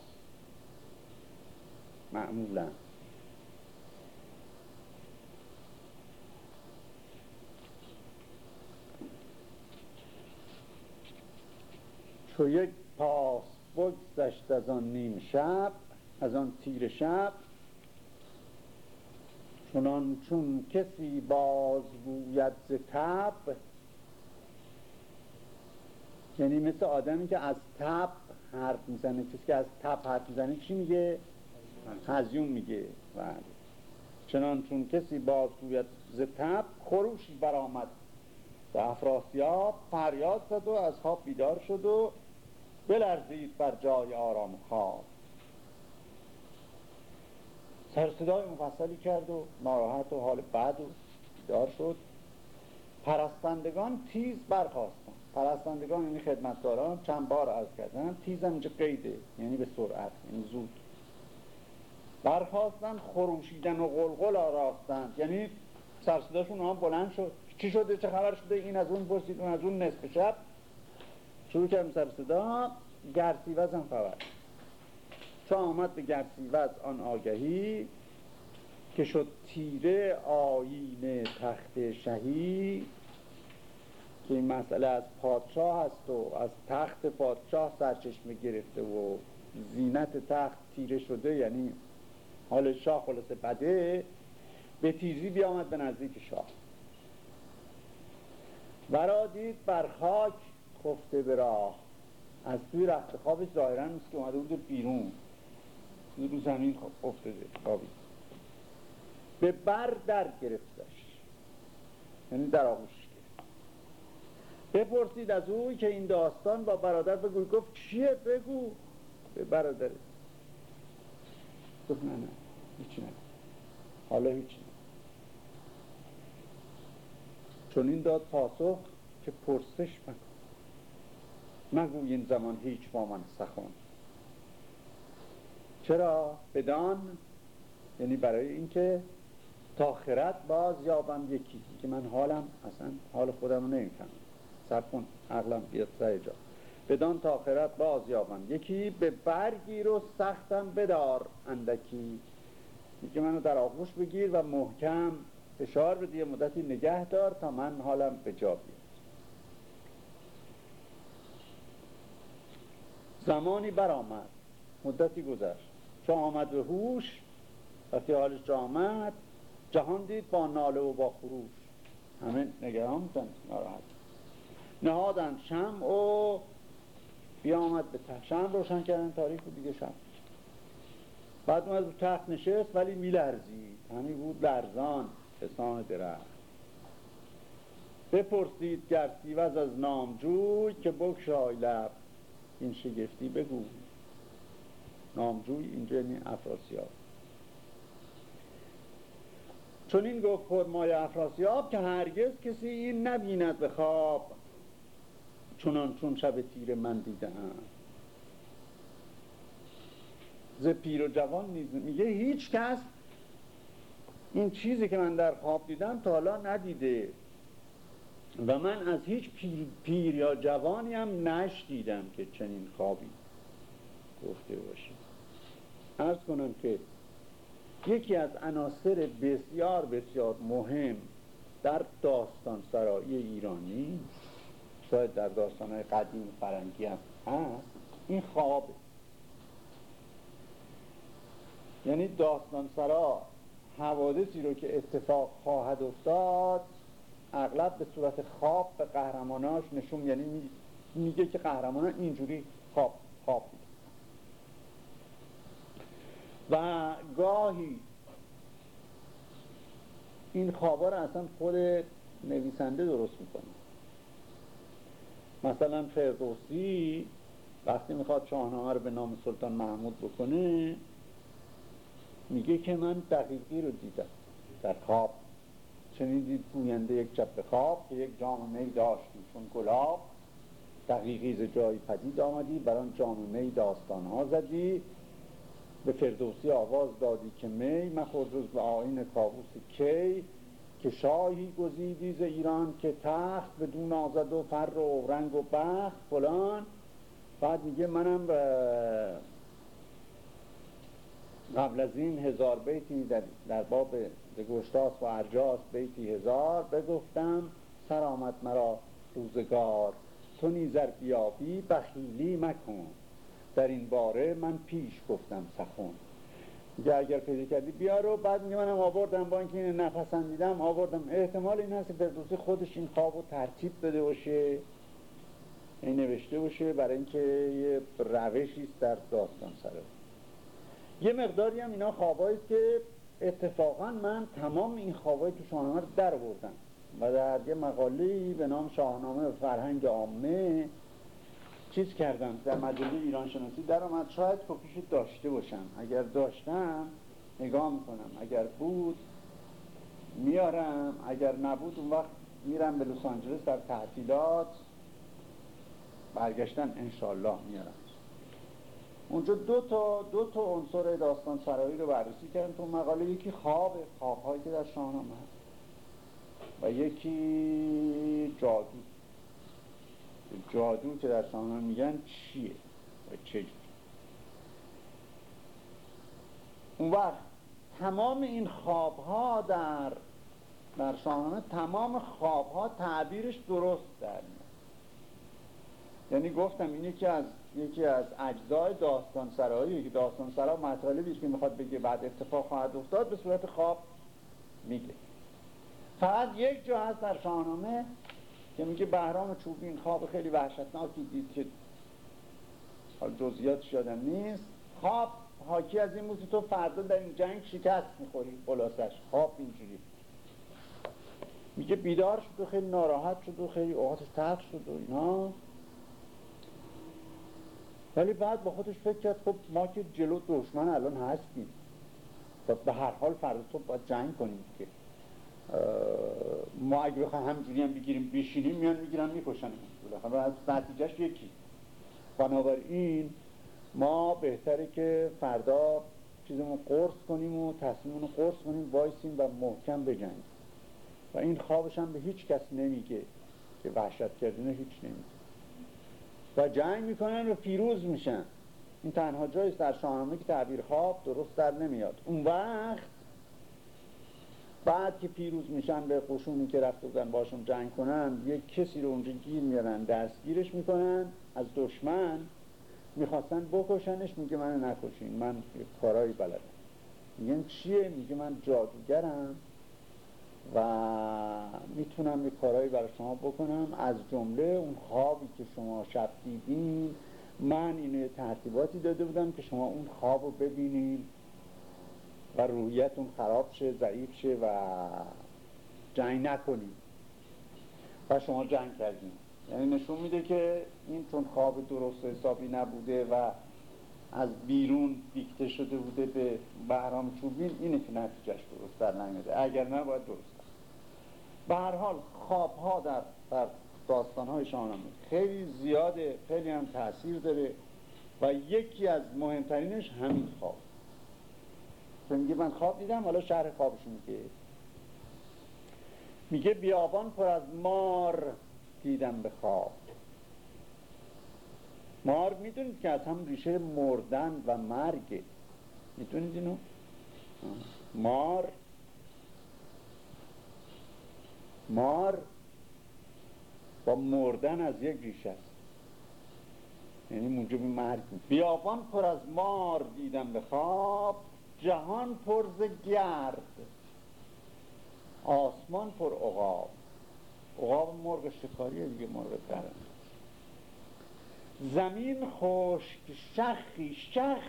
معمولا. چو یک پاس بگذشت از آن نیم شب از آن تیر شب. چنان چون کسی باز گوید ز تب یعنی مثل آدمی که از تب حرف می‌زنه. کسی که از تب حرف می‌زنه چی میگه؟ هزیون میگه. بله. چنان چون کسی باز گوید ز تب خروشی برآمد. به افراسیاب فریاد زد و از خواب بیدار شد و بلرزید بر جای آرام خواب. سر صدای مفصلی کرد و ناراحت و حال بد و بیدار شد. پرستندگان تیز برخواستن پرستندگان یعنی خدمتداران چند بار عرض کردن تیز اینجا قیده یعنی به سرعت یعنی زود. برخواستن خروشیدن و غلغل آراستن یعنی سرصداشون هم بلند شد. چی شده؟ چه خبر شده؟ این از اون پرسید اون از اون نصف شب. شروع کردم سر صدا. گرسیوز هم خبر تا آمد به گرسیوز آن آگهی که شد تیره آیین تخت شهی. که این مسئله از پادشاه هست و از تخت پادشاه سرچشمه گرفته و زینت تخت تیره شده یعنی حال شاه خلاصه بده به تیزی بیامد به نزدیک شاه. ورا دید بر خاک خفته به راه. از توی رخت خوابش ظاهرا نیست که اومده بود بیرون. رو زمین افتاده خوابی. به بر در گرفتش. یعنی در آغوش بپرسید از او که این داستان با برادر بگوی. گفت چیه بگو. به برادر. گفت نه نه. هیچی نه حالا هیچی نه چون این داد پاسخ که پرسش مکن. مگوی این زمان هیچ با من سخن. چرا؟ بدان یعنی برای اینکه تا خرد باز یابم یکی که من حالم اصلا حال خودم رو نمی‌فهمم. سب عقلم بیاد سر جا. بدان تا خرد باز یابم. یکی به برگیر و سختم بدار اندکی. میگه منو در آغوش بگیر و محکم فشار بده یه مدتی نگه دار تا من حالم به جا بیاد. زمانی برآمد. مدتی گذشت. چون آمد به هوش وقتی حالش آمد جهان دید با ناله و با خروش. همه نگران بودن. ناراحت. نهادن شم و بیامد به تخت. شم روشن کردن تاریخ و دیگه شم بعد اومد به تخت نشست ولی میلرزید. همین بود لرزان حسان درخت. بپرسید گرسیوز از نامجوی که بکشای لب. این شگفتی بگو. نامجوی اینجا یعنی افراسیاب. چون این گفت فرمای افراسیاب که هرگز کسی این نبیند به خواب چونان چون شب تیر من دیدم ز پیر و جوان نیز میگه هیچ کس این چیزی که من در خواب دیدم تا حالا ندیده. و من از هیچ پیر, پیر یا جوانی هم نشدیدم که چنین خوابی گفته باشه ارز کنم که یکی از عناصر بسیار بسیار مهم در داستان سرایی ایرانی شاید در داستان قدیم فرنگی هم هست این خوابه یعنی داستان سرا حوادثی رو که اتفاق خواهد افتاد اغلب به صورت خواب به قهرماناش نشون یعنی میگه که قهرمان اینجوری خواب خواب و گاهی این خوابا رو اصلا خود نویسنده درست می‌کنه. مثلا فردوسی وقتی می‌خواد شاهنامه رو به نام سلطان محمود بکنه میگه که من دقیقی رو دیدم در خواب. شنیدید گوینده یک شب خواب که یک جام می داشتی چون گلاب. دقیقی ز جایی پدید آمدی بر جام می داستان ها زدی. به فردوسی آواز دادی که می مخور جز به آین کابوس کی. که شاهی گزیدی ز ایران که تخت بدون آزد و فر و رنگ و بخت. فلان. بعد میگه منم قبل از این هزار بیتی در, در باب گشتاس و ارجاس بیتی هزار بگفتم سر آمد مرا روزگار. تو نیزر بیابی بخیلی مکن. در این باره من پیش گفتم سخون میگه اگر پیدا کردی بیار و بعد میگه منم آوردم. با اینکه این نپسندیدم آوردم. احتمال این هست فردوسی خودش این خواب رو ترتیب بده باشه. این نوشته باشه برای اینکه یه روشی است در داستان سره. یه مقداری هم اینا خوابایی که اتفاقا من تمام این خوابای تو شاهنامه رو در بردم و در یه مقاله به نام شاهنامه فرهنگ عامه چیز کردم در مجله ایران شناسی در آمد. شاید کپیش داشته باشم. اگر داشتم نگاه می‌کنم. اگر بود میارم. اگر نبود اون وقت میرم به لس آنجلس در تعطیلات. برگشتن انشالله میارم. اونجا دو تا دو تا عنصر داستان سرایی رو بررسی کردم تو مقاله یکی خواب خوابهایی که در شاهنامه هست. و یکی جادو. جادو که در شاهنامه میگن چیه و چه اون وقت تمام این خواب ها در در شاهنامه تمام خواب ها تعبیرش درست در یعنی گفتم این یکی از یکی از اجزای داستان سرایی که داستان سرا مطالبی که می‌خواد بگه بعد اتفاق خواهد افتاد به صورت خواب میگه. فقط یک جا هست در شاهنامه که میگه بهرام چوبین خواب خیلی وحشتناکی دید که حال جزئیاتش یادم نیست. خواب حاکی از این بود تو فردا در این جنگ شکست می‌خوری. خلاصش خواب اینجوری. میگه بیدار شد و خیلی ناراحت شد و خیلی اوقات تخت شد و اینا. ولی بعد با خودش فکر کرد خب ما که جلو دشمن الان هستیم. و به هر حال فردا صبح باید جنگ کنیم که ما اگه بخوایم همجوری هم بگیریم بشینیم میان می‌گیرن می‌کشن. نتیجهش یکی. بنابراین ما بهتره که فردا چیزمون قرص کنیم و تصمیمون قرص کنیم وایسیم و محکم بجنگیم. و این خوابش هم به هیچ کس نمیگه که وحشت کردن هیچ نمیگه. جنگ می‌کنن و پیروز میشن. این تنها جاییست در شاهنامه که تعبیر خواب درست در نمیاد. اون وقت بعد که پیروز میشن به قشونی که رفته بودن باشون جنگ کنن یک کسی رو اونجا گیر میارن دستگیرش می‌کنن. از دشمن می‌خواستن بکشنش میگه من نکشین من کارایی بلدم. میگن چیه؟ میگه من جادوگرم. و می‌تونم یه کارهایی برای شما بکنم. از جمله اون خوابی که شما شب دیدین من اینو ترتیباتی داده بودم که شما اون خواب رو ببینین و روحیتون خراب شه ضعیف شه و جنگ نکنید و شما جنگ کردین. یعنی نشون میده که این چون خواب درست حسابی نبوده و از بیرون دیکته شده بوده به بهرام چوبین اینه که نتیجهش درست در نمیده اگر نه باید درست به هر حال خواب ها در, در داستان های خیلی زیاده خیلی هم تاثیر داره و یکی از مهمترینش همین خواب. که میگه من خواب دیدم حالا شهر خوابش میگه. میگه بیابان پر از مار دیدم به خواب. مار می‌دونید که از هم ریشه مردن و مرگه می‌دونید اینو؟ مار مار با مردن از یک ریشه است. یعنی موجب مرگ بیابان پر از مار دیدم به خواب جهان پرز گرد آسمان پر عقاب. عقاب مرغ شکاری دیگه مرغ درن زمین خشک شخی شخ.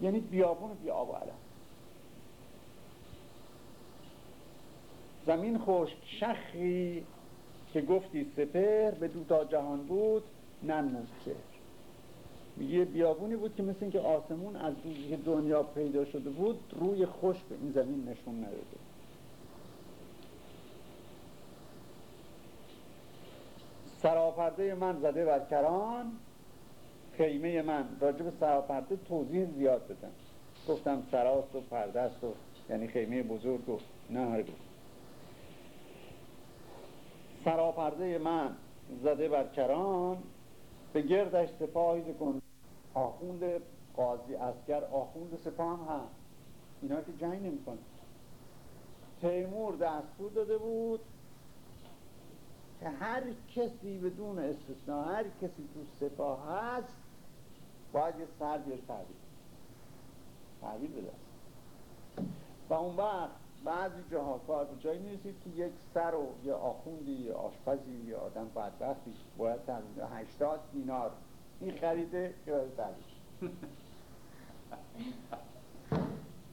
یعنی بیابان بیاب علم زمین خشک شخی که گفتی سپر به دوتا جهان بود ننمود که یه بیابونی بود که مثل اینکه آسمون از روزی که دنیا پیدا شده بود روی خوش به این زمین نشون نداده. سراپرده من زده بر کران خیمه من راجب سراپرده توضیح زیاد بدم گفتم سراست و پرده است و یعنی خیمه بزرگ و نه گفت سراپرده من زده بر کران به گردش سپاهی کن. آخوند قاضی اسکر آخوند سپاه هم هست. اینا که جنگ نمی‌کنه تیمور دستور داده بود که هر کسی بدون استثناء هر کسی تو سپاه هست باید یه سر بیار تحویل. تحویل بده. و اون وقت بعضی جاها کار به جایی می‌رسید که یک سر و یه آخوندی یا آشپزی یا آدم بدبختی باید تحویل هشتاد دینار این خریده که باید تحویل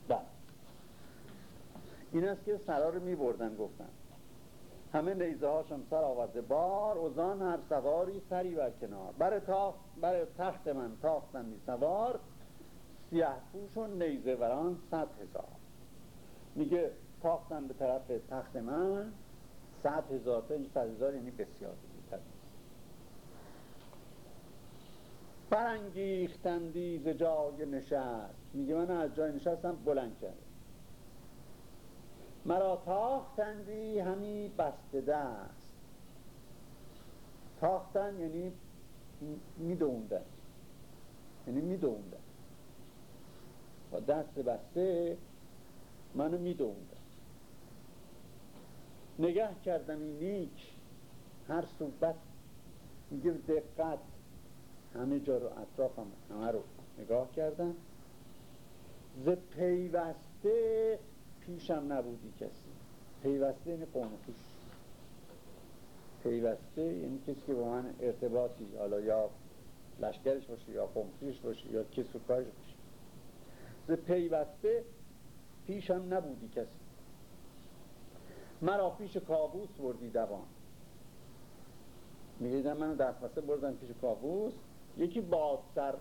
بله. این است که سرا رو می بردن گفتن. همه نیزه هاشم سر آورده. بار اوزان هر سواری سری بر کنار. بر, تاخت بر تخت من تاختن می سوار. سیه پوش و نیزه وران صد هزار. میگه تاختن به طرف تخت من صد هزار تا این صد هزار یعنی بسیار برانگیختندی ز جای نشست. میگه من از جای نشستم بلند کرد مرا تاختندی همی بسته دست. تاختن یعنی میدوندن. یعنی میدوندن. با دست بسته منو میدوندن نگه کردم این نیک هر صحبت میگه دقت. همه جا رو اطرافم همه رو نگاه کردم. ز پیوسته پیشم نبودی کسی. پیوسته یعنی قوم پیوسته یعنی کسی که با من ارتباطی حالا یا لشکرش باشه یا قوم باشه یا کس باشه. ز پیوسته پیشم نبودی کسی. مرا پیش کابوس بردی دوان. میگیدن منو دستمسته بردن پیش کابوس یکی بادسر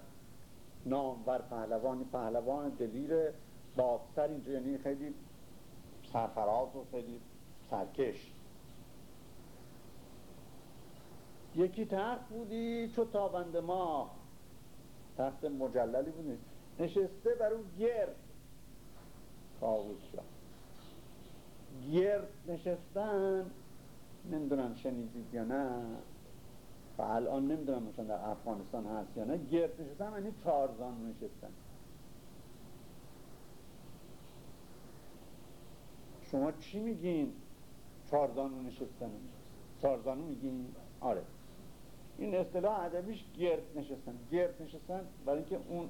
نامور پهلوانی. پهلوان دلیر بادسر اینجا یعنی خیلی سرفراز و خیلی سرکش. یکی تخت بودی چو تابند ما تخت مجللی بودی. نشسته بر اون گرد. کاوش شد گرد نشستن نمی‌دونم شنیدید یا نه. و الان نمی‌دونم مثلا در افغانستان هست یا نه. گرد نشستن یعنی چارزان نشستن. شما چی میگین؟ چارزانو نشستن. چارزانو میگین؟ آره. این اصطلاح ادبیش گرد نشستن. گرد نشستن برای اینکه اون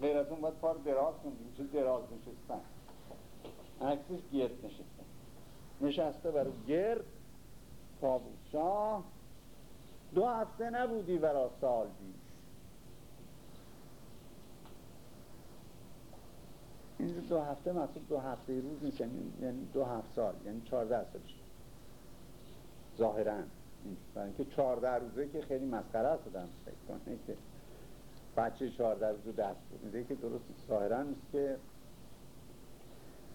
غیر از اون باید پار دراز کنیم. چه دراز نشستن. عکسش گرد نشستن نشسته برای گرد. پابوشاه دو هفته نبودی برا سال بیش این دو هفته محسوب دو هفته روز نیست یعنی, یعنی دو هفت سال یعنی چهارده سالش ظاهرا. برای اینکه چهارده روزه که خیلی مسخره است آدم فکر کنه که بچه چهارده روزه دست بود که درست ظاهرا نیست که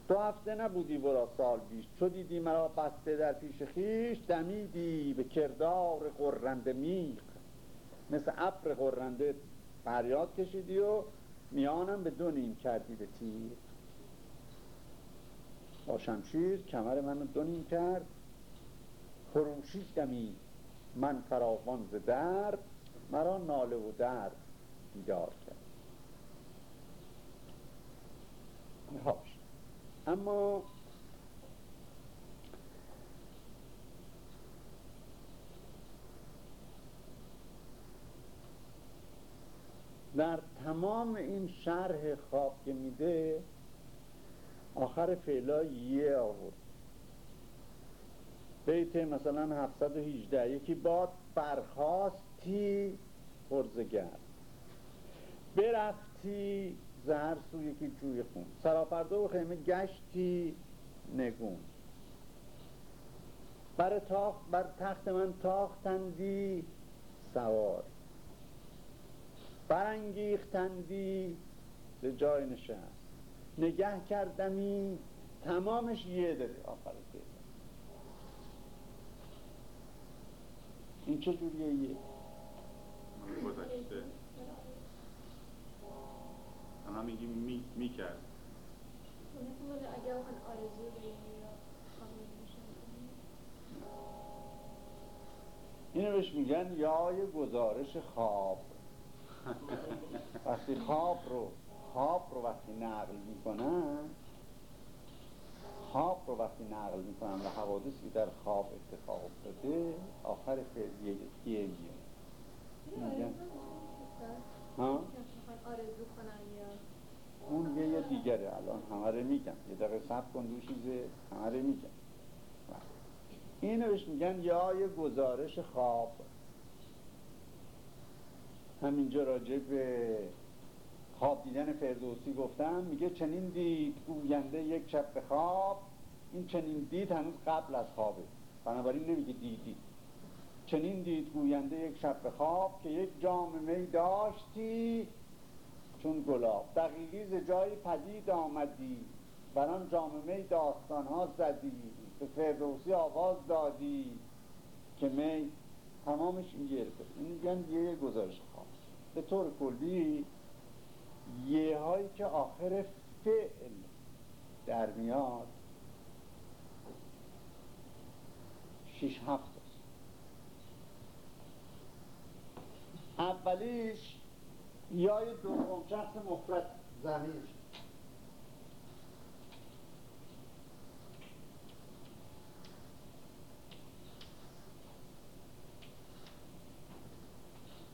دو هفته نبودی برا سال بیش چو دیدی مرا بسته در پیش خیش دمیدی به کردار قرنده میخ. مثل ابر قرنده فریاد کشیدی و میانم به دو نیم کردی به تیر. با شمشیر کمر منو دو نیم کرد. دمی من فراوان ز درد. مرا ناله و درد دیدار کرد. اما در تمام این شرح خواب که میده آخر فعلا یه آورد. بیت مثلا 718 یکی باد برخواستی خرزگر برفتی زهر سو یکی جوی خون. سراپرده و خیمه گشتی نگون. بر, تاخت بر تخت من تاختندی سوار. برانگیختندی به جای نشست. نگه کردمی تمامش یه داره آخر این چه جوریه؟ یه گذشته الان میگی می, می کرد اینو بهش میگن یای گزارش خواب. وقتی خواب رو خواب رو وقتی نقل می‌کنن خواب رو وقتی نقل می‌کنن و حوادثی در خواب اتفاق افتاده آخر فعل یه میگن. ها؟ آرزو کنن. اون یه یه دیگره. الان همه رو میگم. یه دقیقه سب کن دو چیزه همه رو میگم. اینو بهش میگن یای گزارش خواب. همینجا راجع به خواب دیدن فردوسی گفتم میگه چنین دید گوینده یک شب به خواب. این چنین دید هنوز قبل از خوابه. بنابراین نمیگه دیدی. چنین دید گوینده یک شب به خواب که یک جام می داشتی چون گلاب. دقیقی جایی پدید آمدی بر آن جام می داستان ها زدی به فردوسی آواز دادی که می تمامش این گرفته این میگن یه گزارش خواب به طور کلی یه هایی که آخر فعل در میاد شیش هفت است. اولیش یای دوم شخص مفرد زمین.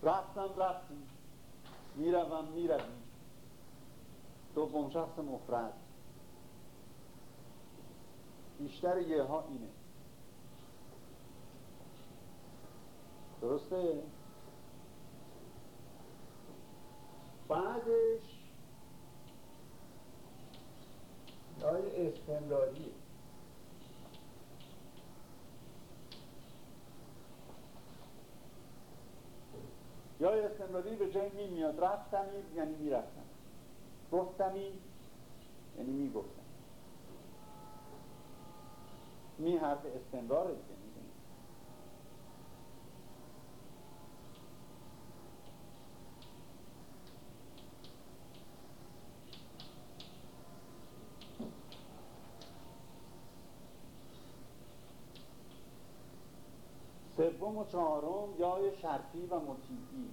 رفتم رفتیم. می‌روم می‌رویم. دوم شخص مفرد. بیشتر یه ها اینه. درسته؟ بعدش یای استمراریه یا استمراری به جای می میاد. رفتمی یعنی می‌رفتم گفتمی یعنی می‌گفتم می حرف استمرار دیگه. چهارم یای شرطی و مطیعی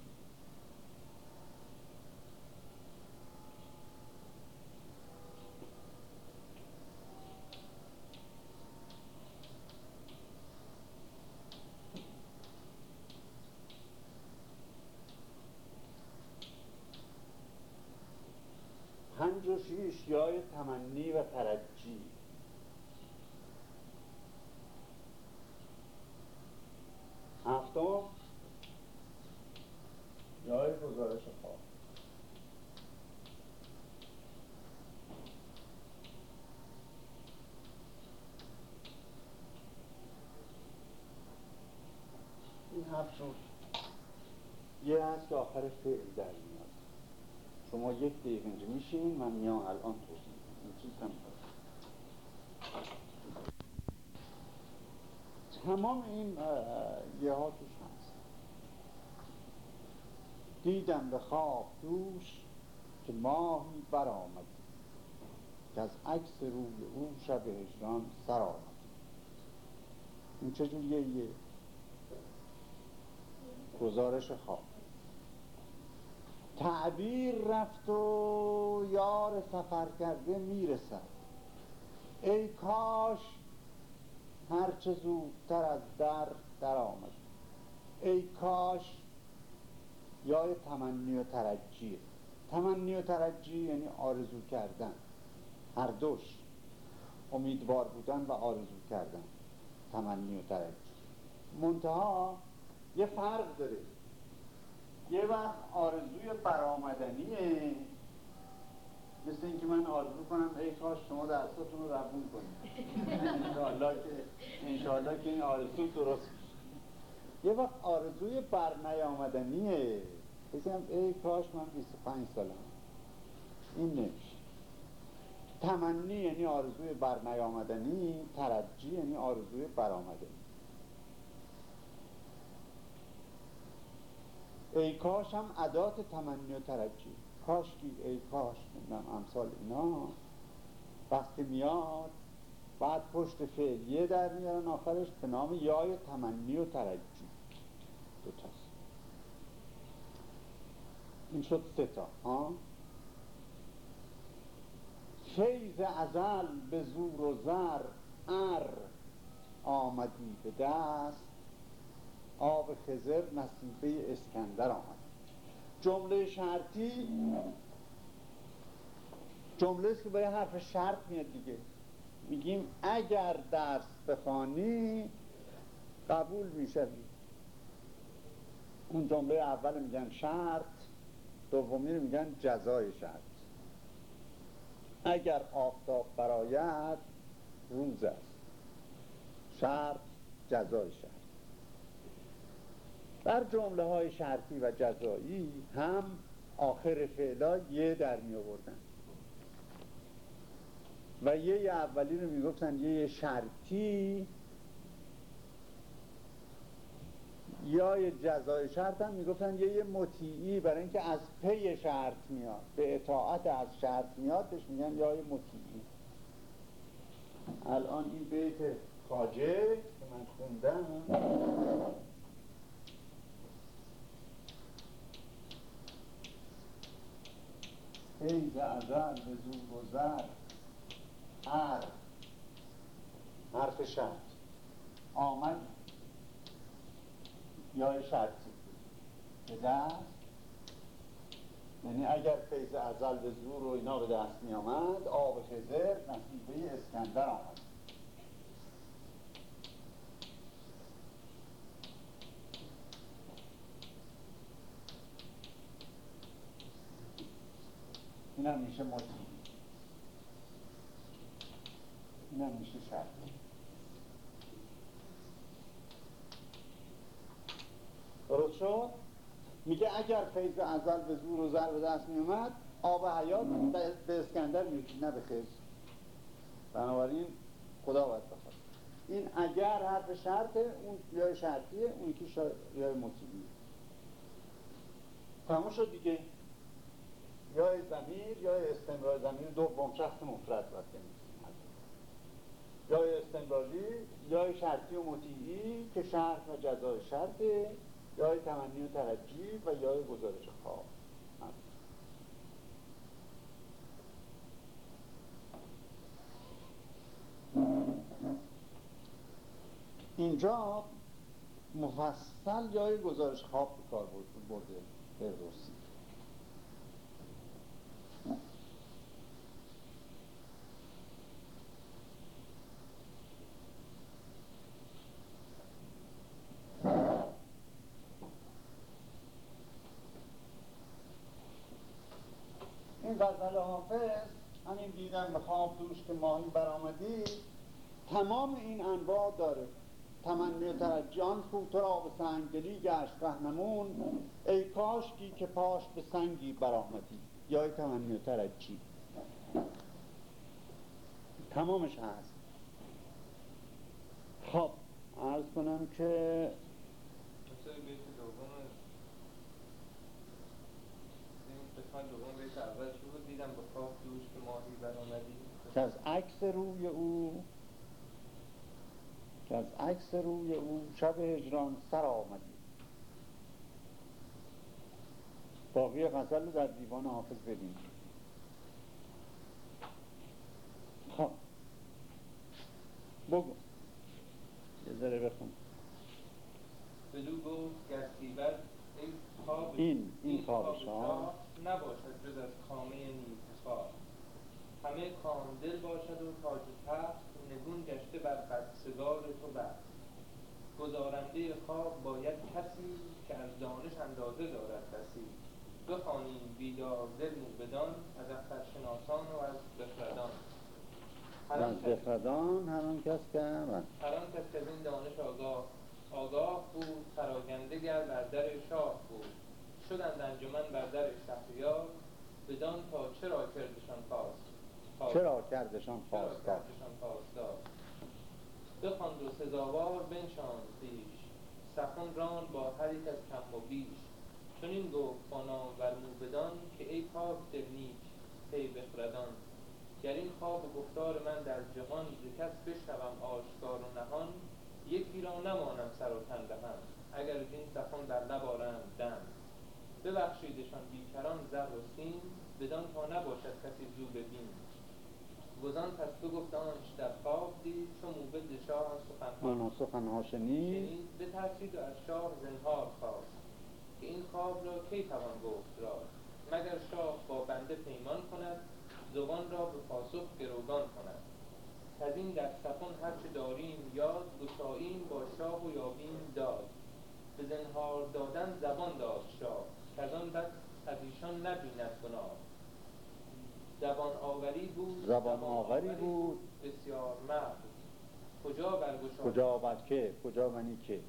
پنج و شیش یای تمنی و ترجی هفتم یای گزارش خواب شد یه هست که آخر فعل در میاد. شما یک دقیقه اینجا میشین من میام الان توضیح این چیز هم. تمام این یه ها توش هست. دیدم به خواب دوش که ماهی برآمد. که از عکس روی او شب هجران سر آمد. این چجوریه یه گزارش خواب. تعبیر رفت و یار سفر کرده می‌رسد. ای کاش هرچه زودتر از در در آمد ای کاش یای تمنی و ترجیه تمنی و ترجی یعنی آرزو کردن. هر دوش. امیدوار بودن و آرزو کردن. تمنی و ترجی منتها یه فرق داره. یه وقت آرزوی برآمدنیه. مثل اینکه من آرزو کنم ای کاش شما دستاتون رو ربون کنید. انشاءالله که انشاءالله که این آرزو درست یه وقت آرزوی برنیامدنیه. بسیم ای کاش من 25 سالم. این نمیشه تمنی یعنی آرزوی برنیامدنی ترجی یعنی آرزوی برآمدنی. ای کاش هم عدات تمنی و ترجی. کاش کی؟ ای کاش نمی‌دونم امثال اینا. وقتی میاد بعد پشت فعلیه در میارن آخرش به نام یای تمنی و ترجی. دو تاست این شد سه تا ها؟ فیض ازل به زور و زر ار آمدی به دست. آب خزر نصیبه اسکندر آمد. جمله شرطی جمله است که با یه حرف شرط میاد دیگه. میگیم اگر درس بخوانی قبول می‌شوی. اون جمله اول میگن شرط دومی رو میگن جزای شرط. اگر آفتاب براید روز است. شرط جزای شرط. در جمله های شرطی و جزایی هم آخر فعلا یه در می آوردن. و یه اولی رو می‌گفتن یه شرطی یا یه جزای شرط هم می‌گفتن یه مطیعی برای اینکه از پی شرط میاد به اطاعت از شرط میاد بهش میگن یا یه مطیعی. الان این بیت خاجه که من خوندم. حیز ازل به زور زر هر. حرف شرط آمد. یا شرطی به دست. یعنی اگر فیض ازل به زور و اینا به دست می آمد آب خزر نصیبه اسکندر آمد. این هم میشه مطیع این هم میشه شرط. درست شد؟ میگه اگر فیض ازل به زور و زر به دست میومد آب حیات به اسکندر می‌رسید نه به خیز بنابراین خدا باید بخواد. این اگر حرف شرطه اون یا شرطیه اون یکی. یا مطیعیه. تموم شد دیگه. یا زمیر یا استمرار زمیر دوم شخص مفرد باید یا استمراری یا شرطی و مطیعی که شرط و جزای شرطه یا تمنی و ترجی و یا گزارش خواب. اینجا مفصل یا گزارش خواب کار برده فردوسی این غزل حافظ همین دیدن به خواب دوش که ماهی برآمدی تمام این انواع داره. تمنی تو را به سنگدلی گشت رهنمون. ای کاشکی که پاش به سنگی برآمدی. یا تمنی ترجی تمامش هست. خب عرض کنم که مثل بیت دوم این قسمت دوم بیت اول چی بود دیدم با خواب دوش که از عکس روی او که از عکس روی او شب هجران سر آمدی باقی غزل رو در دیوان حافظ ببینید خب بگو یه ذره بخون بدو گفت گستیبر ای خواب این- این خواب شاه. شاه نباشد جز از کامه نیکخواه همه کام دل باشد و تاج و تخت نگون گشته بر قدسگار تو بخت گزارنده خواب باید کسی که از دانش اندازه دارد بسی بخوانیم بیدار دل موبدان از اخترشناسان و از بخردان هر آن از کس- بخردان هر آن کس که من هر آن کس که از این دانش آگاه آگاه بود پراگنده گر بر در شاه بود شدند انجمن بر در شهریار بدان تا چرا کردشان خواست چرا خواستار بخواند و سزاوار بنشاند پیش. سخن ران با هر یک از کم و بیش. چنین گفت با نامور موبدان که ای پاک دل نیک پی بخردان. گر این خواب و گفتار من در جهان ز کس بشنوم آشکار و نهان یکی را نمانم سر و تن دهم اگر این سخن در لب آرند دم. ببخشیدشان بیکران زر و سیم بدان تا نباشد کسی زو ببین. گزان پس بگفت آنچ در خواب دید چو موبد شاه آن سخنها شنید. شنید. بترسید و از شاه زنهار خواست که این خواب را کی توان گفت راست مگر شاه با بنده پیمان کند زبان را به پاسخ گروگان کند؟ از این در سخن هرچه داریم یاد گشاییم با شاه و یابیم داد. به زنهار دادن زبان داد شاه کزان بس از ایشان نبیند گناه. زبان آوری بود زبان آوری بود. بسیار مرد کجا برگشاد کجا بر که؟ کجا منی که.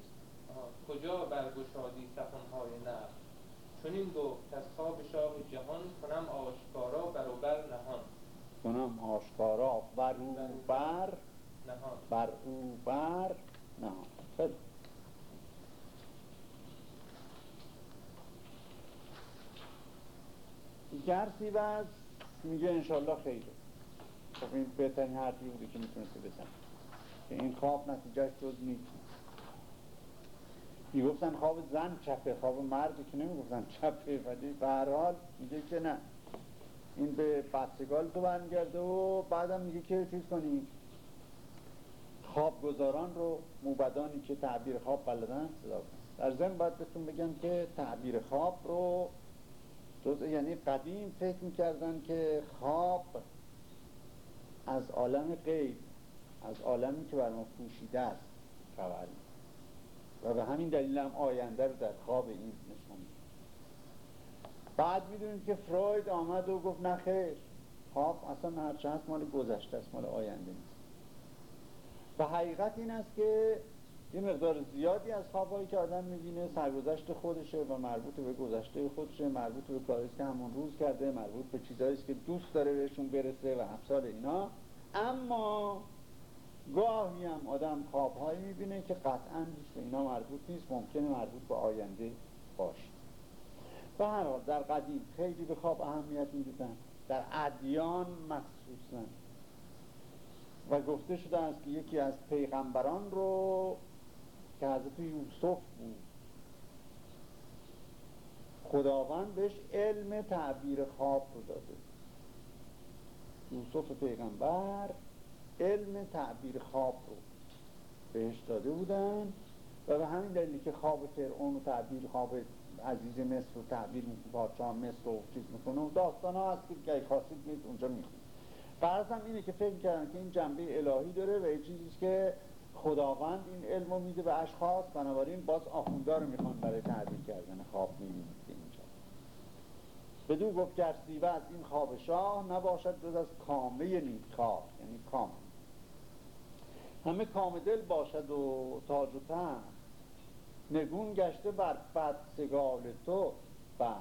کجا برگشادی سخنهای نقل چنین گفت از خواب شاه جهان کنم آشکارا بروبر نهان. کنم آشکارا بر او بر نهان. بر او بر نه خیلی گرسی بز میگه انشالله خیره خب این بهترین حرفی بوده که می‌تونسته بزن که این خواب نتیجهش جز نیست. می‌گفتن خواب زن چپه خواب مردی که نمی‌گفتن چپه ولی به هر میگه که نه. این به بچگال تو برمیگرده و بعدم میگه که چیز کنی؟ خواب گذاران رو موبدانی که تعبیر خواب بلدن صدا کن در ضمن باید بهتون بگم که تعبیر خواب رو جز یعنی قدیم فکر می‌کردن که خواب از عالم غیب از عالمی که بر ما پوشیده است خبر. و به همین دلیل هم آینده رو در خواب این نشون بعد می‌دونید که فروید آمد و گفت نه خیر خواب اصلا هرچه مال گذشته است مال آینده نیست و حقیقت این است که یه مقدار زیادی از خوابهایی که آدم می‌بینه سرگذشت خودشه و مربوط به گذشته خودشه مربوط به کاری که همون روز کرده مربوط به چیزهایی که دوست داره بهشون برسه و امثال اینا. اما گاهی هم آدم خوابهایی می‌بینه که قطعا به اینا مربوط نیست ممکنه مربوط به آینده باشه. به هر حال در قدیم خیلی به خواب اهمیت می‌دیدن در ادیان مخصوصا. و گفته شده است که یکی از پیغمبران رو که حضرت یوسف بود. خداوند بهش علم تعبیر خواب رو داده. یوسف پیغمبر علم تعبیر خواب رو بهش داده بودن و به همین دلیلی که خواب فرعون و تعبیر خواب عزیز مصر رو تعبیر پادشاه مصر رو چیز می‌کنه و داستان ها هست که خواستید میید اونجا می‌خونید فرض هم اینه که فکر کردن که این جنبه الهی داره و یه چیزیست که خداوند این علم رو میده به اشخاص بنابراین باز آخونده رو می‌خوان برای تعبیر کردن خواب می‌بینید که اینجا. بدون گفت گرسیوه از این خواب شاه نباشد جز از کامه نیکار یعنی کام. همه کام دل باشد و تاج و تن. نگون گشته بر بدسگال تو. بر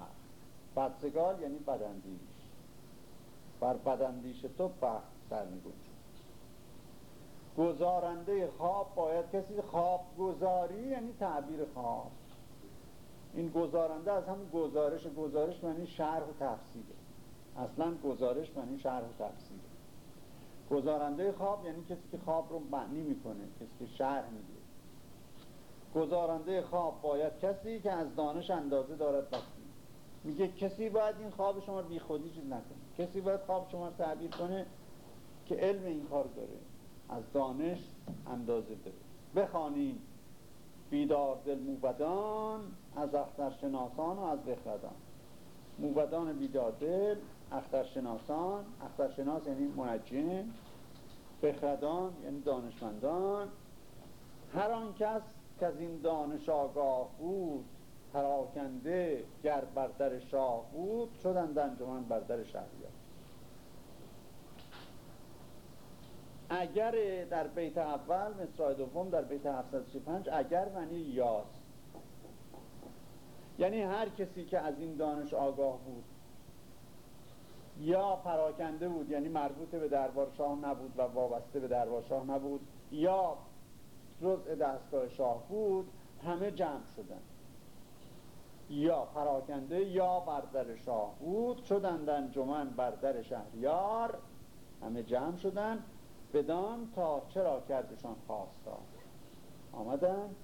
بدسگال یعنی بدندیش بر بدندیش تو بر سر میگون گزارنده خواب باید کسی خواب گذاری یعنی تعبیر خواب. این گزارنده از همون گزارش گزارش معنی شرح و تفسیره اصلا گزارش معنی شرح و تفسیره گزارنده خواب یعنی کسی که خواب رو معنی می‌کنه کسی که شرح میده. گزارنده خواب باید کسی که از دانش اندازه دارد بسی میگه کسی باید این خواب شما بی خودی چیز نکنه. کسی باید خواب شما تعبیر کنه که علم این کار داره. از دانش اندازه داره بخوانیم. بیدار دل موبدان از اخترشناسان و از بخردان. موبدان بیدار دل اخترشناسان. اخترشناس یعنی منجم. بخردان یعنی دانشمندان. هر آن کس که از این دانش آگاه بود پراکنده گر بر در شاه بود شدند انجمن بر در شهریار. اگر در بیت اول مصرع دوم در بیت 735 اگر معنی یاست یعنی هر کسی که از این دانش آگاه بود یا پراکنده بود یعنی مربوط به دربار شاه نبود و وابسته به دربار شاه نبود یا جزء دستگاه شاه بود همه جمع شدن. یا پراکنده یا بر در شاه بود شدند انجمن بر در شهریار همه جمع شدن. بدان تا چرا کردشان خواستار آمدن.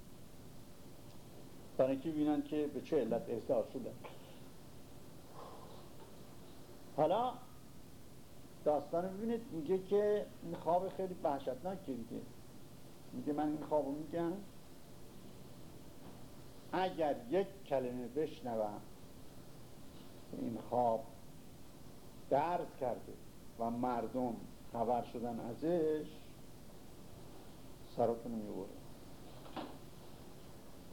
برای اینکه بینن که به چه علت احضار شدن حالا داستان ببینید. میگه که این خواب خیلی وحشتناکه دیگه. میگه من این خوابو میگم. اگر یک کلمه بشنوم این خواب درد کرده و مردم خبر شدن ازش سراتون می‌بره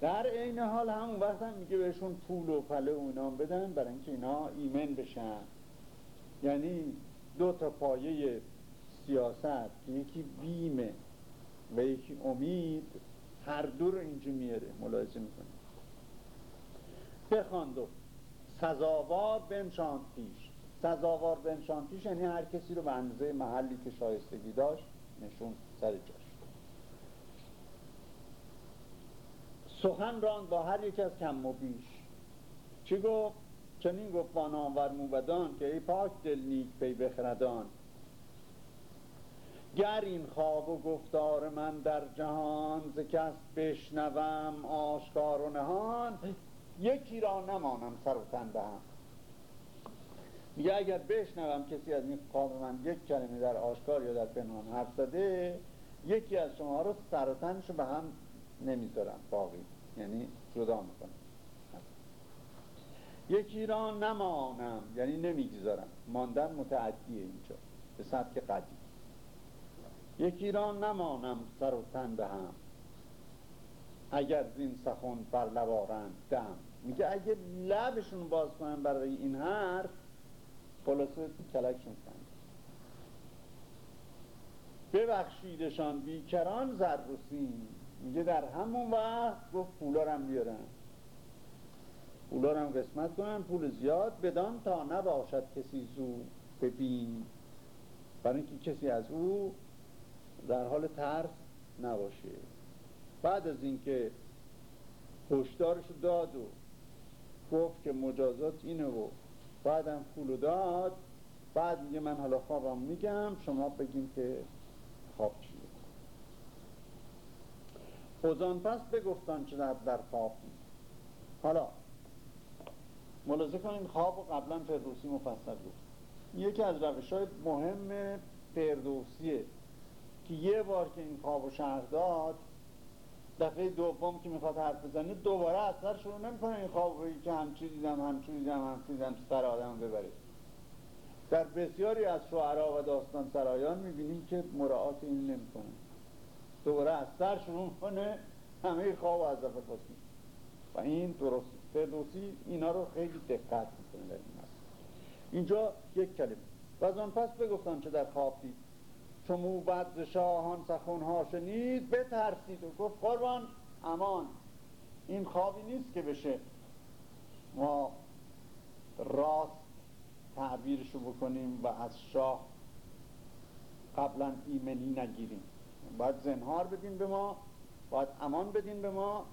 در این حال همون وقت هم میگه بهشون پول و پله و اینا بدن برای اینکه اینا ایمن بشن. یعنی دو تا پایه سیاست یکی بیمه و یکی امید هر دو رو اینجا میاره ملاحظه می‌کنه بخواند و سزاوار بنشاند پیش. سزاوار بنشاند پیش یعنی هر کسی رو به اندازه محلی که شایستگی داشت نشون سر جاش. سخن راند با هر یک از کم و بیش. چی گفت؟ چنین گفت با نامور موبدان که ای پاک دل نیک پی بخردان. گر این خواب و گفتار من در جهان ز کس بشنوم آشکار و نهان یکی را نمانم سر و تن بهم میگه اگر بشنوم کسی از این خواب من یک کلمه در آشکار یا در پنهان حرف زده یکی از شما رو سر و تنشو به هم نمی‌ذارم. باقی. یعنی جدا می‌کنم. یکی را نمانم یعنی نمی‌گذارم. ماندن متعدیه اینجا. به سبک قدیم. یکی را نمانم سر و تن به هم. اگر زین سخن بر لبارند دم. میگه اگه لبشون باز کنن برای این حرف خلاصه کلکشون کن ببخشیدشان بیکران زر و سیم. میگه در همون وقت گفت پولارم بیارن. پولارم قسمت کنن پول زیاد بدان تا نباشد کسی زو ببین. برای اینکه کسی از او در حال ترس نباشه. بعد از اینکه هشدارش داد و گفت که مجازات اینه و بعدم پولو داد. بعد میگه من حالا خوابم میگم. شما بگیم که خواب چیه. خوزان پس بگفتن چه در, خواب حالا ملاحظه کنیم خواب و قبلا فردوسی مفصل گفت یکی از روش های مهم فردوسیه که یه بار که این خواب و شهر داد دفعه دوم که می‌خواد حرف بزنه دوباره اثر شروع نمی‌کنه. این خواب روی که همچی دیدم همچی دیدم همچی دیدم سر آدم ببره. در بسیاری از شعرها و داستان سرایان می‌بینیم که مراعات این نمی‌کنه. دوباره از سر شروع کنه همه خواب از دفعه خواستیم و این درست فردوسی اینا رو خیلی دقت می‌کنه در این اینجا یک کلمه. و از آن پس بگفتن چه در خواب دید. چو موبد شاهان سخنها شنید بترسید و گفت قربان امان. این خوابی نیست که بشه. ما راست تعبیرشو بکنیم و از شاه قبلا ایمنی نگیریم. باید زنهار بدین به ما باید امان بدین به ما.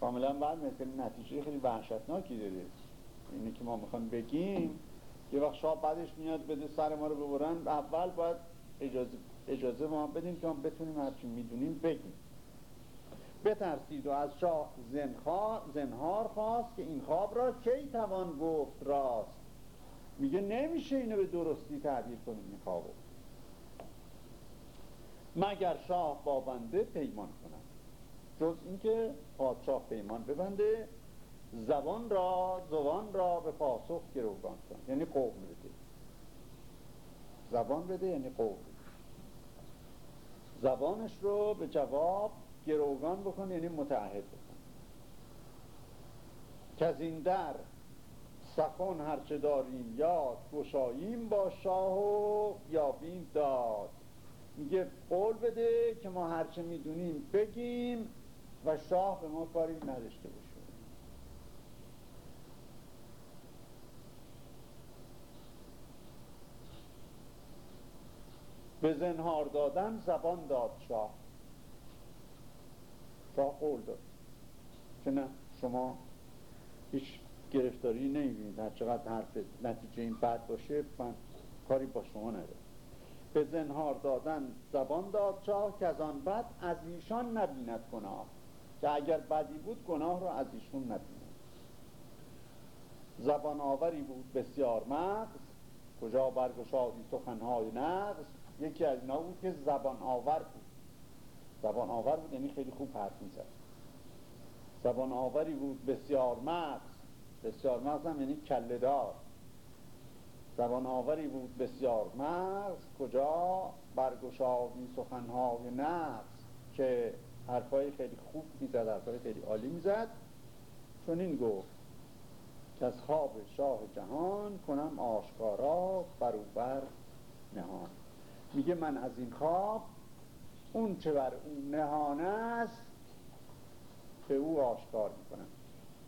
کاملا بعد مثل نتیجه خیلی وحشتناکی داره. اینه که ما می‌خوایم بگیم یه وقت شاه بعدش میاد بده سر ما رو ببرن اول باید اجازه, اجازه ما بدیم که ما بتونیم هرچی می‌دونیم بگیم. بترسید و از شاه زنهار خواست که این خواب را کی توان گفت راست؟ میگه نمیشه اینو به درستی تعبیر کنیم این خوابو. مگر شاه با بنده پیمان کنم جز اینکه پادشاه پیمان ببنده زبان را زبان را به پاسخ گروگان کن یعنی قوم بده. زبان بده یعنی قوم زبانش رو به جواب گروگان بکن یعنی متعهد بکن. که از این در سخن هرچه داریم یاد گشاییم با شاه و یابیم داد. میگه قول بده که ما هرچه می‌دونیم بگیم و شاه به ما کاری نداشته باشه. به زنهار دادن زبان داد شاه. شاه قول داد. که نه شما هیچ گرفتاری نمی‌بینید. هر چقدر حرف نتیجه این بد باشه من کاری با شما ندارم. به زنهار دادن زبان داد چاه که از آن بد از ایشان نبیند گناه. که اگر بدی بود گناه رو از ایشون نبیند. زبان آوری بود بسیار مغز. کجا برگشادی سخنهای نغز؟ یکی از اینا بود که زبان آور بود. زبان آور بود یعنی خیلی خوب حرف می‌زد. زبان آوری بود بسیار مغز. بسیار مغز هم یعنی کله دار. زبان آوری بود بسیار مغز. کجا؟ برگشادی سخنهای نغز که حرفای خیلی خوب می‌زد حرفای خیلی عالی می‌زد. چون این گفت که از خواب شاه جهان کنم آشکارا بروبر نهان. میگه من از این خواب اون چه بر اون نهان است به او آشکار می‌کنم.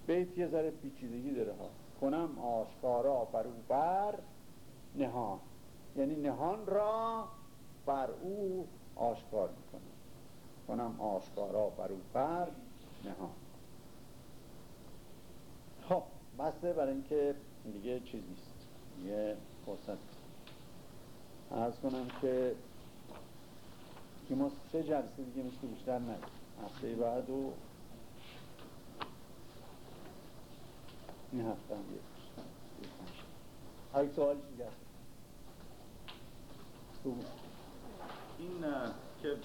بیت یه ذره پیچیدگی داره ها. کنم آشکارا بر او بر نهان. یعنی نهان را بر او آشکار می‌کنم. کنم آشکارا بر او بر نهان. خب بسته برای اینکه دیگه چیز نیست. یه فرصت. ارز کنم که که ما سه جلسه دیگه مثل بیشتر نداریم هفته بعد و این هفته هم یه اگه سوالی دیگه این که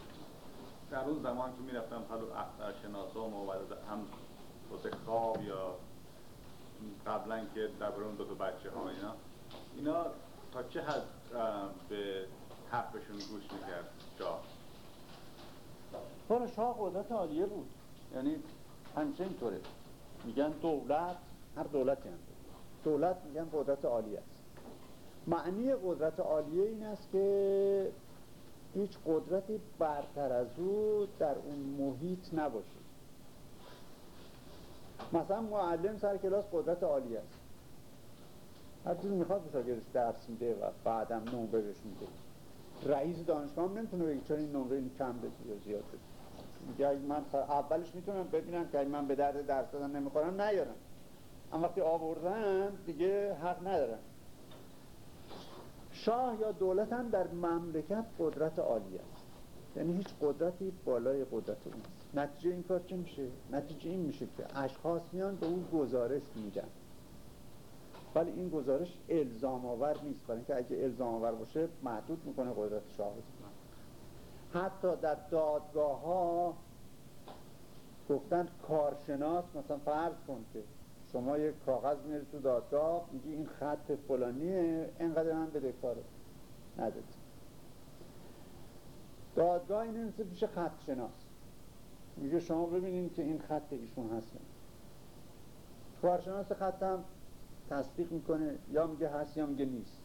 در اون زمان که می‌رفتم پلو اخترشناسا و هم واسه خواب یا قبلا که در اون دو تا بچه ها اینا اینا تا چه حد به حرفشون گوش می‌کرد شاه؟ کار شاه قدرت عالیه بود. یعنی همیشه اینطوره میگن دولت هر دولتی هم. دولت میگن قدرت عالیه است. معنی قدرت عالیه این است که هیچ قدرتی برتر از او در اون محیط نباشه. مثلا معلم سر کلاس قدرت عالی است. هر چیزی می‌خواد به شاگردش درس میده و بعدم نمره بهش میده. رئیس دانشگاه هم نمی‌تونه بگه چرا این نمره این کم بده یا زیاد بده. میگه من اولش می‌تونم ببینم که من به درد درس دادن نمی‌خورم نیارم. اما وقتی آوردن دیگه حق ندارم. شاه یا دولت هم در مملکت قدرت عالی است. یعنی هیچ قدرتی بالای قدرت اون نتیجه این کار چه میشه؟ نتیجه این میشه که اشخاص میان به اون گزارش میدن. ولی این گزارش الزام آور نیست. برای اینکه اگه الزام آور باشه محدود می‌کنه قدرت شاهد. حتی در دادگاه ها گفتن کارشناس مثلا فرض کن که شما یک کاغذ میری تو دادگاه میگی این خط فلانیه اینقدر من بده کاره دادگاه این پیش خط شناس میگه شما ببینید که این خط ایشون هست کارشناس خط هم تصدیق می‌کنه یا میگه هست یا میگه نیست.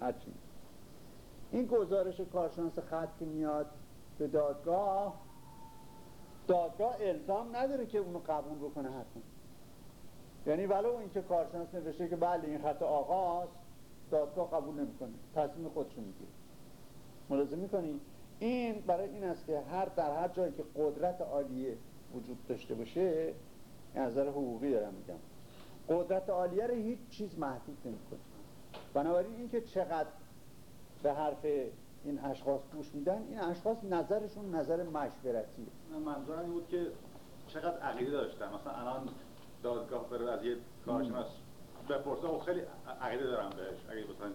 هرچی این گزارش کارشناس خط که میاد به دادگاه دادگاه الزام نداره که اونو قبول بکنه حتما یعنی ولو اینکه کارشناس نوشته که بله این خط آقاست دادگاه قبول نمی‌کنه. تصمیم خودشو می‌گیره. ملاحظه می‌کنی؟ این برای این است که هر در هر جایی که قدرت عالیه وجود داشته باشه نظر حقوقی دارم میگم. قدرت عالیه رو هیچ چیز محدود نمی‌کنه. بنابراین اینکه چقدر به حرف این اشخاص گوش میدن این اشخاص نظرشون نظر مشورتیه. منظورم این بود که چقدر عقیده داشتن. مثلا الان دادگاه بره از یه کارشناس بپرسه و خیلی عقیده دارم بهش. اگه مثلا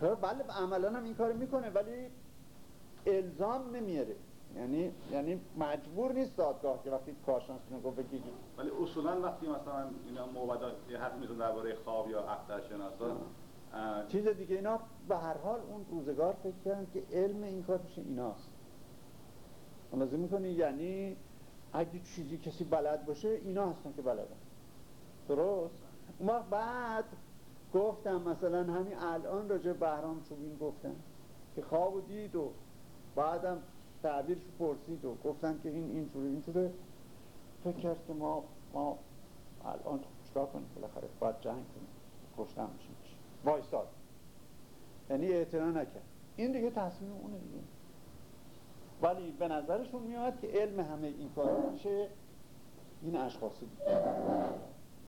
کار بله عملا هم این کار می‌کنه ولی الزام نمیاره. یعنی یعنی مجبور نیست دادگاه که وقتی کارشناس میگه بگی ولی اصولا وقتی مثلا اینا موبدا یه حرف می‌زنن درباره خواب یا اخترشناسا چیز دیگه اینا به هر حال اون روزگار فکر کردن که علم این کار میشه ایناست. ملاحظه می‌کنی؟ یعنی اگه چیزی کسی بلد باشه اینا هستن که بلدن. درست؟ اون وقت بعد گفتم مثلا همین الان راجع بهرام چوبین گفتم که خواب دید و بعدم تعبیرش پرسید و گفتن که این اینجوری اینجوره فکر کرد که ما ما الان چکار کنیم؟ بالاخره باید جنگ کنیم. کشتن بشیم وایستاد یعنی اعتنا نکرد. این دیگه تصمیم اونه دیگه. ولی به نظرشون میاد که علم همه این کار میشه. این اشخاصی دیگه